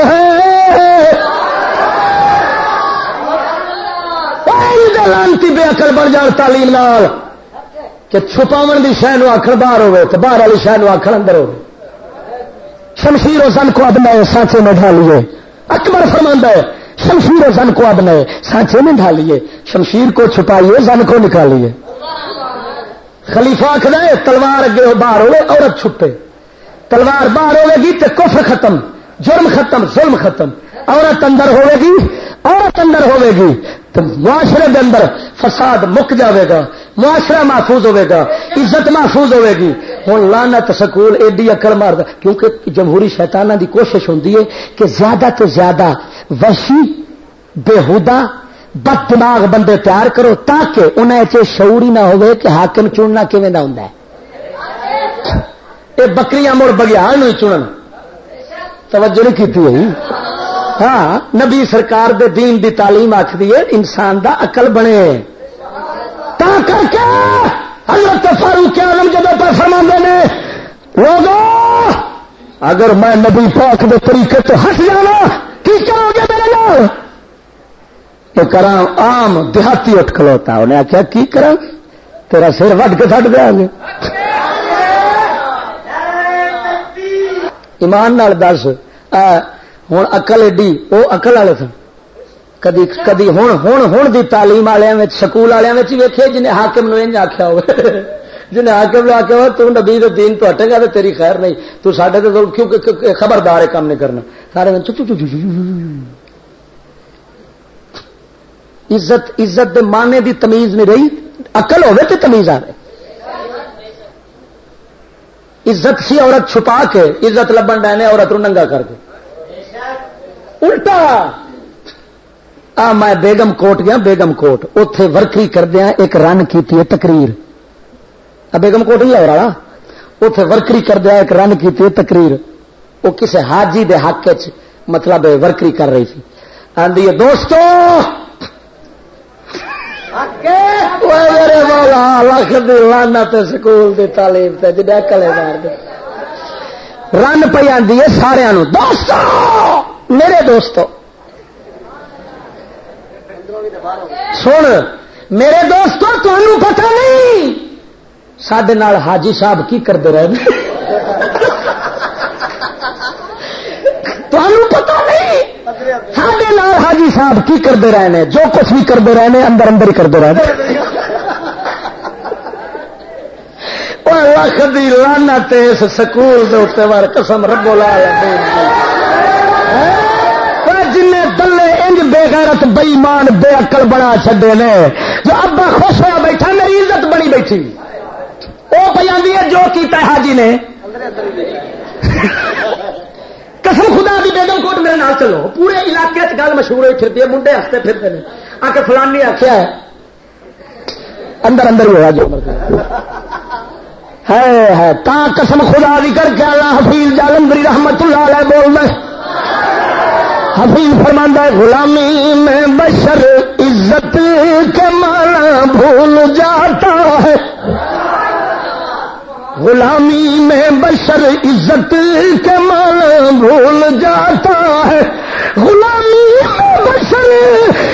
ہے۔ لانتی بے اکل بن جان تعلیم نال کہ چھپاو کی شہ آخر باہر ہوے تو باہر والی شہ آخر اندر ہوگی شمشیر و کو اب نئے سانچے میں ڈالیے اکبر فرماندہ ہے، شمشیر و کو اب نئے سانچے میں ڈالیے شمشیر کو چھپائیے، زن کو نکالیے۔ خلیفہ آخر تلوار اگے باہر ہوئے، عورت چھپے. تلوار باہر ہوے گی تو کفر ختم، جرم ختم، ظلم ختم. عورت اندر ہوے گی، عورت اندر ہوے گی. تو معاشرے کے اندر فساد مک جاوے گا، معاشرہ محفوظ ہوے گا، عزت محفوظ ہوے گی. ہوں لانت سکول ایڈی اکڑ مار کیونکہ جمہوری شیطانہ دی کوشش ہوں کہ زیادہ تو زیادہ وحشی بےحدا بد دماغ بندے تیار کرو تاکہ انہیں شعور ہی نہ ہوئے کہ حاکم چننا کیون ہوں یہ بکریاں مڑ بگیال چنن۔ توجہ نہیں کی ہوئی۔ ہاں نبی سرکار دے دین دی تعلیم آخری ہے، انسان دا عقل بنے۔ تا کر کے حضرت فاروق عالم جب پہ فرما نے لوگوں اگر میں نبی پاک دے طریقے تو ہٹ جانا، کی کرو گے میرے نال تو کرا عام دیہاتی اٹھ کھلوتا، انہیں آخیا کی کرا تیرا سر وڈ کے تھٹ دیا گے ایمان نال دس ہوں اقل ایڈی وہ اقل والے سن۔ کدی کدی ہوں ہوں ہوں دی تعلیم والوں سکول والوں ویکے جنہیں ہاکم نو آخیا ہو جنہیں ہاکم نے آخیا ہو تم نبی دین تو ہٹے گا تو تیری خیر نہیں، تو سڈے تو کیوں خبردار ہے کام نہیں کرنا؟ سارے عزت عزت دے مانے دی تمیز نہیں رہی اقل ہوے تو تمیز آ عزت سی عورت چھپا کے، عزت لبن ڈائنے عورت ننگا کر کے الٹا۔ آ، میں بیگم کوٹ گیا، بیگم کوٹ۔ اتے ورکری کردیا ایک رن کی تقریر۔ بیگم کوٹ ہی اور اتے ورکری کردیا ایک رن کی تقریر۔ وہ کسی حاجی دے حق چ مطلب ورکری کر رہی تھی۔ آدھی دوستو! لکھ لانا سکول دی تعلیم تے جڈا کلے مار رن پہ آدھی ہے سارا دوستو، میرے دوستو، سن، میرے دوستو تمہیں پتا نہیں سڈے حاجی صاحب کی کرتے رہے تمہیں پتا نہیں سڈے حاجی صاحب کی کرتے رہے جو کچھ بھی کرتے رہے اندر اندر ہی کرتے رہے لکھ دی لانا اس سکول قسم ربو لا جن دلے انج بے غیرت بئیمان بے اکل بنا چڈے نے، جو ابا خوش ہوا بیٹھا، میری عزت بنی بیٹھی۔ وہ پہ آدھی ہے، جو کیتا ہے حاجی نے۔ قسم خدا دی بیگم کوٹ میرے نال چلو۔ پورے علاقے گل مشہور ہوئی پھرتی ہے منڈے ہستے پھرتے ہیں آ کے فلانی آخیا ہے۔ اندر اندر ہوا جو ہے تا قسم خدا دی کر کے اللہ حفیظ جالندری رحمت اللہ علیہ بول رہے حفیظ فرماندہ غلامی میں بشر عزت کے مانا بھول جاتا ہے۔ غلامی میں بشر عزت کے مانا بھول جاتا ہے۔ غلامی میں بشر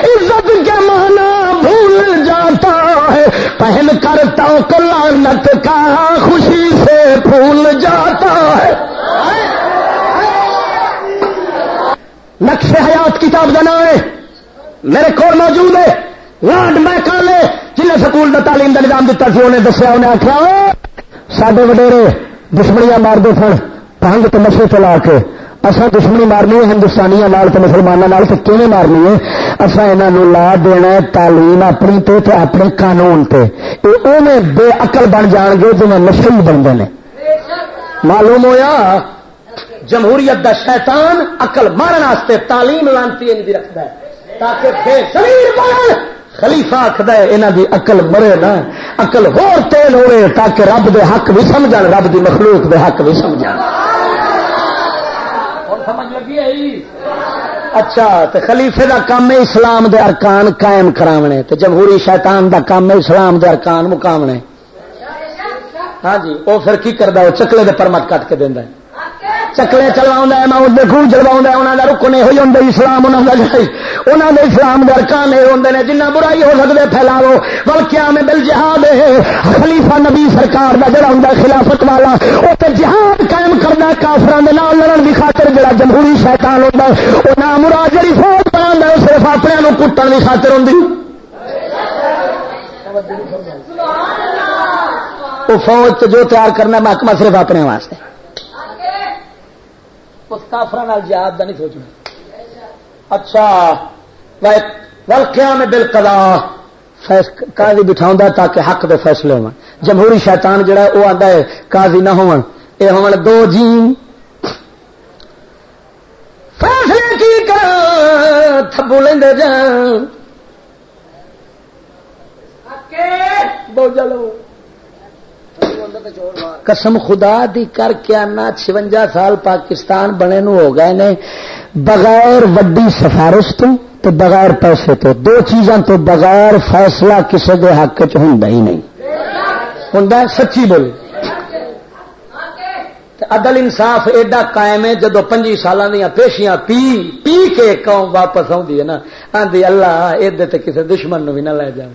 عزت کے مانا بھول جاتا ہے۔ پہن کر تو لانت کا خوشی سے پھول جاتا ہے۔ نقش حیات کتاب جنا ہے۔ میرے کو موجود ہے۔ لانڈ میں کالے جنہیں سکول کا تعلیم کا نظام دیتا سی، انہیں دسیا، انہیں آخیا سڈے وڈیرے دشمنیاں مارتے سن پنگ تو نشے چلا کے اصا دشمنی مارنی ہے ہندوستانیاں تو مسلمانوں تو کیون مارنی ہے اصا یہاں لا دینا تعلیم اپنی تے تے اپنے قانون تے یہ بے اقل بن جان گے جی نشے بنتے ہیں معلوم ہوا جمہوریت دا شیطان اقل مارن واسطے تعلیم لانتی رکھتا ہے تاکہ بے شریر بن خلیفہ آخد یہاں دی اقل مرے نا اقل ہور تیل ہوئے تاکہ رب دے حق بھی سمجھ رب دی مخلوق دے حق بھی سمجھ سمجھ لگی اچھا تو خلیفے دا کام ہے اسلام دے ارکان قائم کراونے تو جمہوری شیطان دا کام ہے اسلام دے ارکان مقامنے۔ ہاں جی وہ پھر کی کرتا وہ چکلے دے پرمٹ کٹ کے دینا چکلے چلوا میں خون چلوا انہوں کا رکن یہ ہوں اسلام انہوں کا انہوں نے اسلام درکان یہ ہوں نے جنہ برائی ہو سکتے پھیلاو بل کیا میں بل جہاد خلیفہ نبی سرکار کا جڑا ہوں خلافت والا وہ تو جہاد قائم کرنا کافران کے نام لڑن کی خاطر جڑا جمہوری شیطان ہوتا وہ نام مراد جی فوج بنا صرف اپنے کٹن کی خاطر ہوں وہ فوج جو تیار کرنا محکمہ صرف اپنے واسطے۔ اس کافر جہاد کا نہیں سوچنا۔ اچھا ولقیا میں بل کلا قاضی بٹھاؤں تاکہ حق دے فیصلے ہو جمہوری شیطان جڑا ہے وہ آتا ہے قاضی نہ ہون۔ اے ہون دو جی فیصلے کی کر تھبو لیندے جان۔ قسم خدا دی کر کے آنا چونجا سال پاکستان بنے نو ہو گئے نے۔ بغیر وڈی سفارش تو تو بغیر پیسے تو، دو چیزاں تو بغیر فیصلہ کسی کے حق چ ہوں ہی نہیں۔ ہوں سچی بولی عدل انصاف ایڈا قائم ہے جدو پنجی سال دیا پیشیاں پی پی کے قوم واپس آدھی ہے نا۔ آدھی اللہ ادھر کسی دشمن نو بھی نہ لے جائے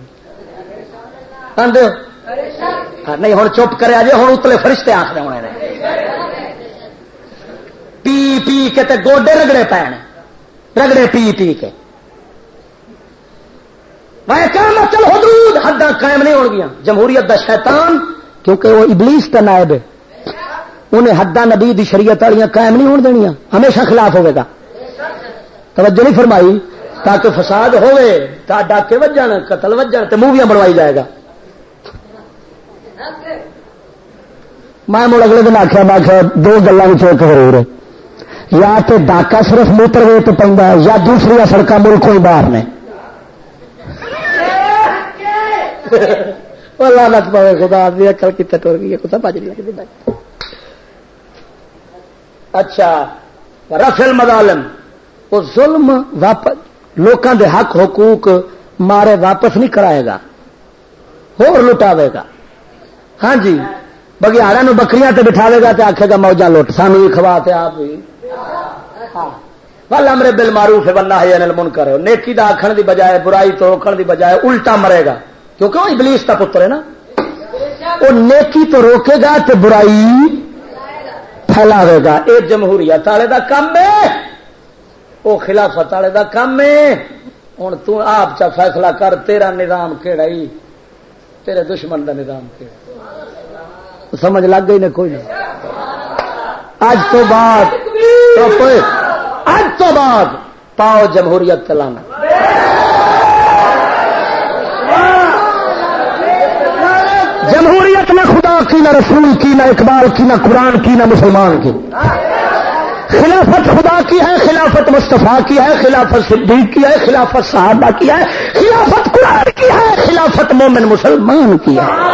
نہیں ہوں چپ کرے جی ہوں اتلے فرشتے آخر ہونے پی پی کے تے گوڈے رگڑے پے رگڑے پی پی کے۔ چل حدود حد قائم نہیں ہو گیا جمہوریت دا شیطان، کیونکہ وہ ابلیس کا نائب ہے۔ انہیں حداں نبی دی شریعت والی قائم نہیں ہون دنیا ہمیشہ خلاف ہوئے گا۔ توجہ نہیں فرمائی، تاکہ فساد ہوئے تا ڈاکے وجن قتل وجن تو موویاں بنوائی جائے گا۔ میں مڑ اگلے دن آخیا میں آخیا دو گلوں میں ضرور ہے۔ یا تو ڈاکا صرف موتر وے پہ یا دوسری سڑک ملک ہی باہر نے۔ لالت پہ خدا کل کتنے ٹور گئی کتا بج لگتی اچھا رفل مدالم وہ ظلم واپس، لوکاں دے حق حقوق مارے واپس نہیں کرائے گا ہو لٹاوے گا۔ ہاں جی بگیارا نو بکریاں تے بٹھاوے گا تے آخے گا موجہ لوٹ سانو بھی کھوا تے آپ بھی ہاں۔ ول امر بل مارو ہے بننا ہے من کرو نیکی دا آخر دی بجائے برائی تو روکن دی بجائے الٹا مرے گا۔ کیونکہ وہ ابلیس کا پتر ہے نا۔ وہ نیکی تو روکے گا تے برائی پھیلاوے گا۔ اے جمہوریت والے دا کام ہے۔ وہ خلافت والے دا کام ہے۔ ہوں تو آپ چا فیصلہ کر، تیرا نظام کہڑا ہی تیرے دشمن دا نظام کہڑا سمجھ لگ گئی نے کوئی نہیں۔ اج تو بعد اج تو بعد پاؤ جمہوریت چلانا جمہوریت نہ خدا کی، نہ رسول کی، نہ اقبال کی، نہ قرآن کی، نہ مسلمان کی۔ خلافت خدا کی ہے، خلافت مصطفیٰ کی ہے، خلافت صدیق کی ہے، خلافت صحابہ کی ہے، خلافت قرآن کی ہے، خلافت مومن مسلمان کی ہے۔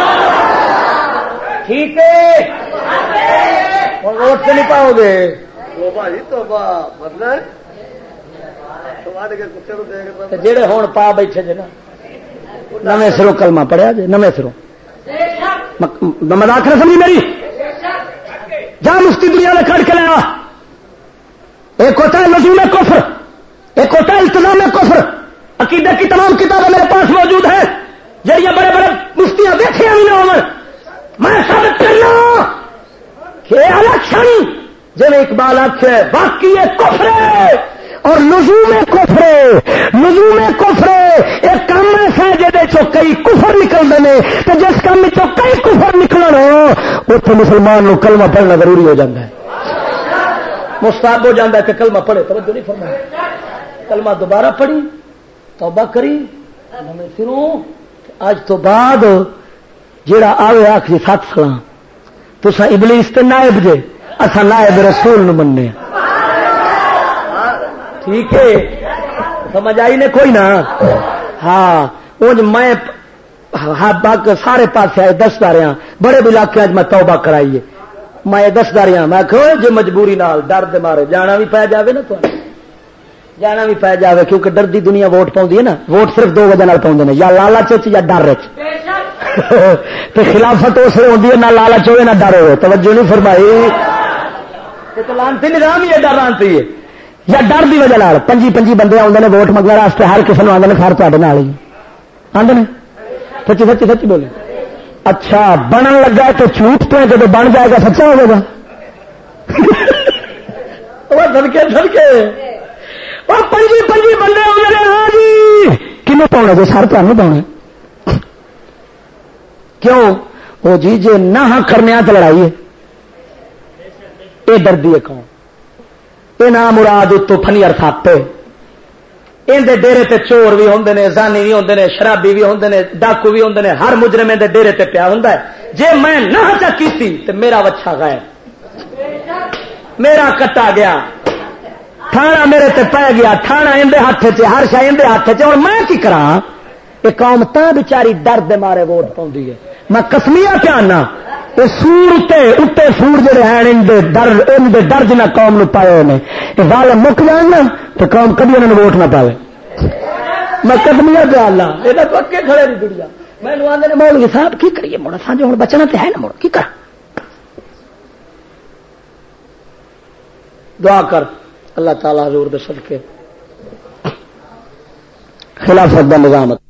ٹھیک ہے؟ ووٹ سے نہیں پاؤ گے۔ جڑے ہوں پا بیٹھے جی نا نو سرو کلمہ پڑھیا جی نو سرو مزاق نہ سمجھی میری؟ جا مفتی دنیا نے کھڑ کے لیا ایک ہوتا ہے نظیم کفر ایک ہوتا ہے التظام کفر۔ عقیدت کی تمام کتابیں میرے پاس موجود ہیں۔ جہاں بڑے بڑے مفتیاں دیکھے ابھی نہ عمر میں ثابت کرنا کہ الیکشن جی اقبال آخ باقی یہ کفرے اور لزوم کفرے لزوم کفرے، ایک کام ایسا ہے جی کئی کفر نکلتے ہیں تو جس کام کئی کفر نکل اتنے مسلمان نو کلمہ پڑھنا ضروری ہو جاتا ہے۔ مستاب ہو جاتا ہے کہ کلمہ پڑھے، توجہ نہیں فرمایا کلمہ دوبارہ پڑھی، توبہ کری سروں آج تو بعد جڑا آئے آخری سات سلام تو ابلیس تے نائب جے اصا نائب رسول نو مننے ٹھیک ہے؟ سمجھ آئی نے کوئی نہ؟ ہاں اونج میں سارے پاس آئے دستا رہا بڑے علاقے میں توبہ کرائیے میں دستا رہا میں کہ جی مجبوری نال ڈر دے مارے، جانا بھی پی جائے نا تو جانا بھی پی جائے کیونکہ ڈردی دنیا ووٹ پاؤں ہے نا۔ ووٹ صرف دو وجہ پاؤں یا لالچ یا ڈر چ تو خلافت اس لیے ہوتی ہے نہ لالچ ہوئے نہ ڈر ہوئے۔ توجہ نہیں فرمائی۔ تو لانتی نظام ہی ڈر لانتی ہے۔ یا ڈر کی وجہ لال پنجی پنجی بندے آتے ہیں ووٹ منگنے واسطے ہر کسی نے آدھے خیر تے ہی۔ آدھے سچی سچی سچی بولے اچھا بنن لگا تو چھوٹ پہ جب بن جائے گا سچا ہوگا گا۔ سڑکے سڑکے پنجی پنجی بندے ہیں ہاں جی کنو پاؤنا جی؟ سر تمہیں پاؤنا کیوں؟ وہ جی جی نہ ہاں کرنے تو لڑائی ہے۔ یہ ڈردی ہے کون؟ یہ نام مراد اتو فنی ارتھاپے اندر ڈیرے تے چور بھی ہوں نے، زانی بھی ہوں نے، شرابی بھی ہوں نے، ڈاکو بھی ہوں نے، ہر مجرم اندر ڈیرے تے پیا ہوں جی میں نہ ہاں چکی تو میرا وچھا گیا میرا کٹا گیا۔ تھانا میرے تے پی گیا، تھانا اندر ہاتھ چ ہر شا اندر ہاتھ چ ہوں میں کی کرا یہ قوم تا بچاری درد مارے ووٹ پاؤں ہے۔ میں کسمیا کیا پیانا سور اتنے اتنے سور جڑے ہیں درد ان درد نہ قوم نو پائے ہوئے یہ بال مک جان نا، تو قوم کبھی انہوں نے ووٹ نہ پاوے۔ میں کدمیا پیالا یہ پکے کھڑے نہیں دنیا۔ میں آدھے مولوی صاحب، کی کریے؟ مڑا سانجو ہوں بچنا تو ہے نا مڑ کی کر دعا کر، اللہ تعالیٰ حضور دے صدقے۔ خلافت دا نظام۔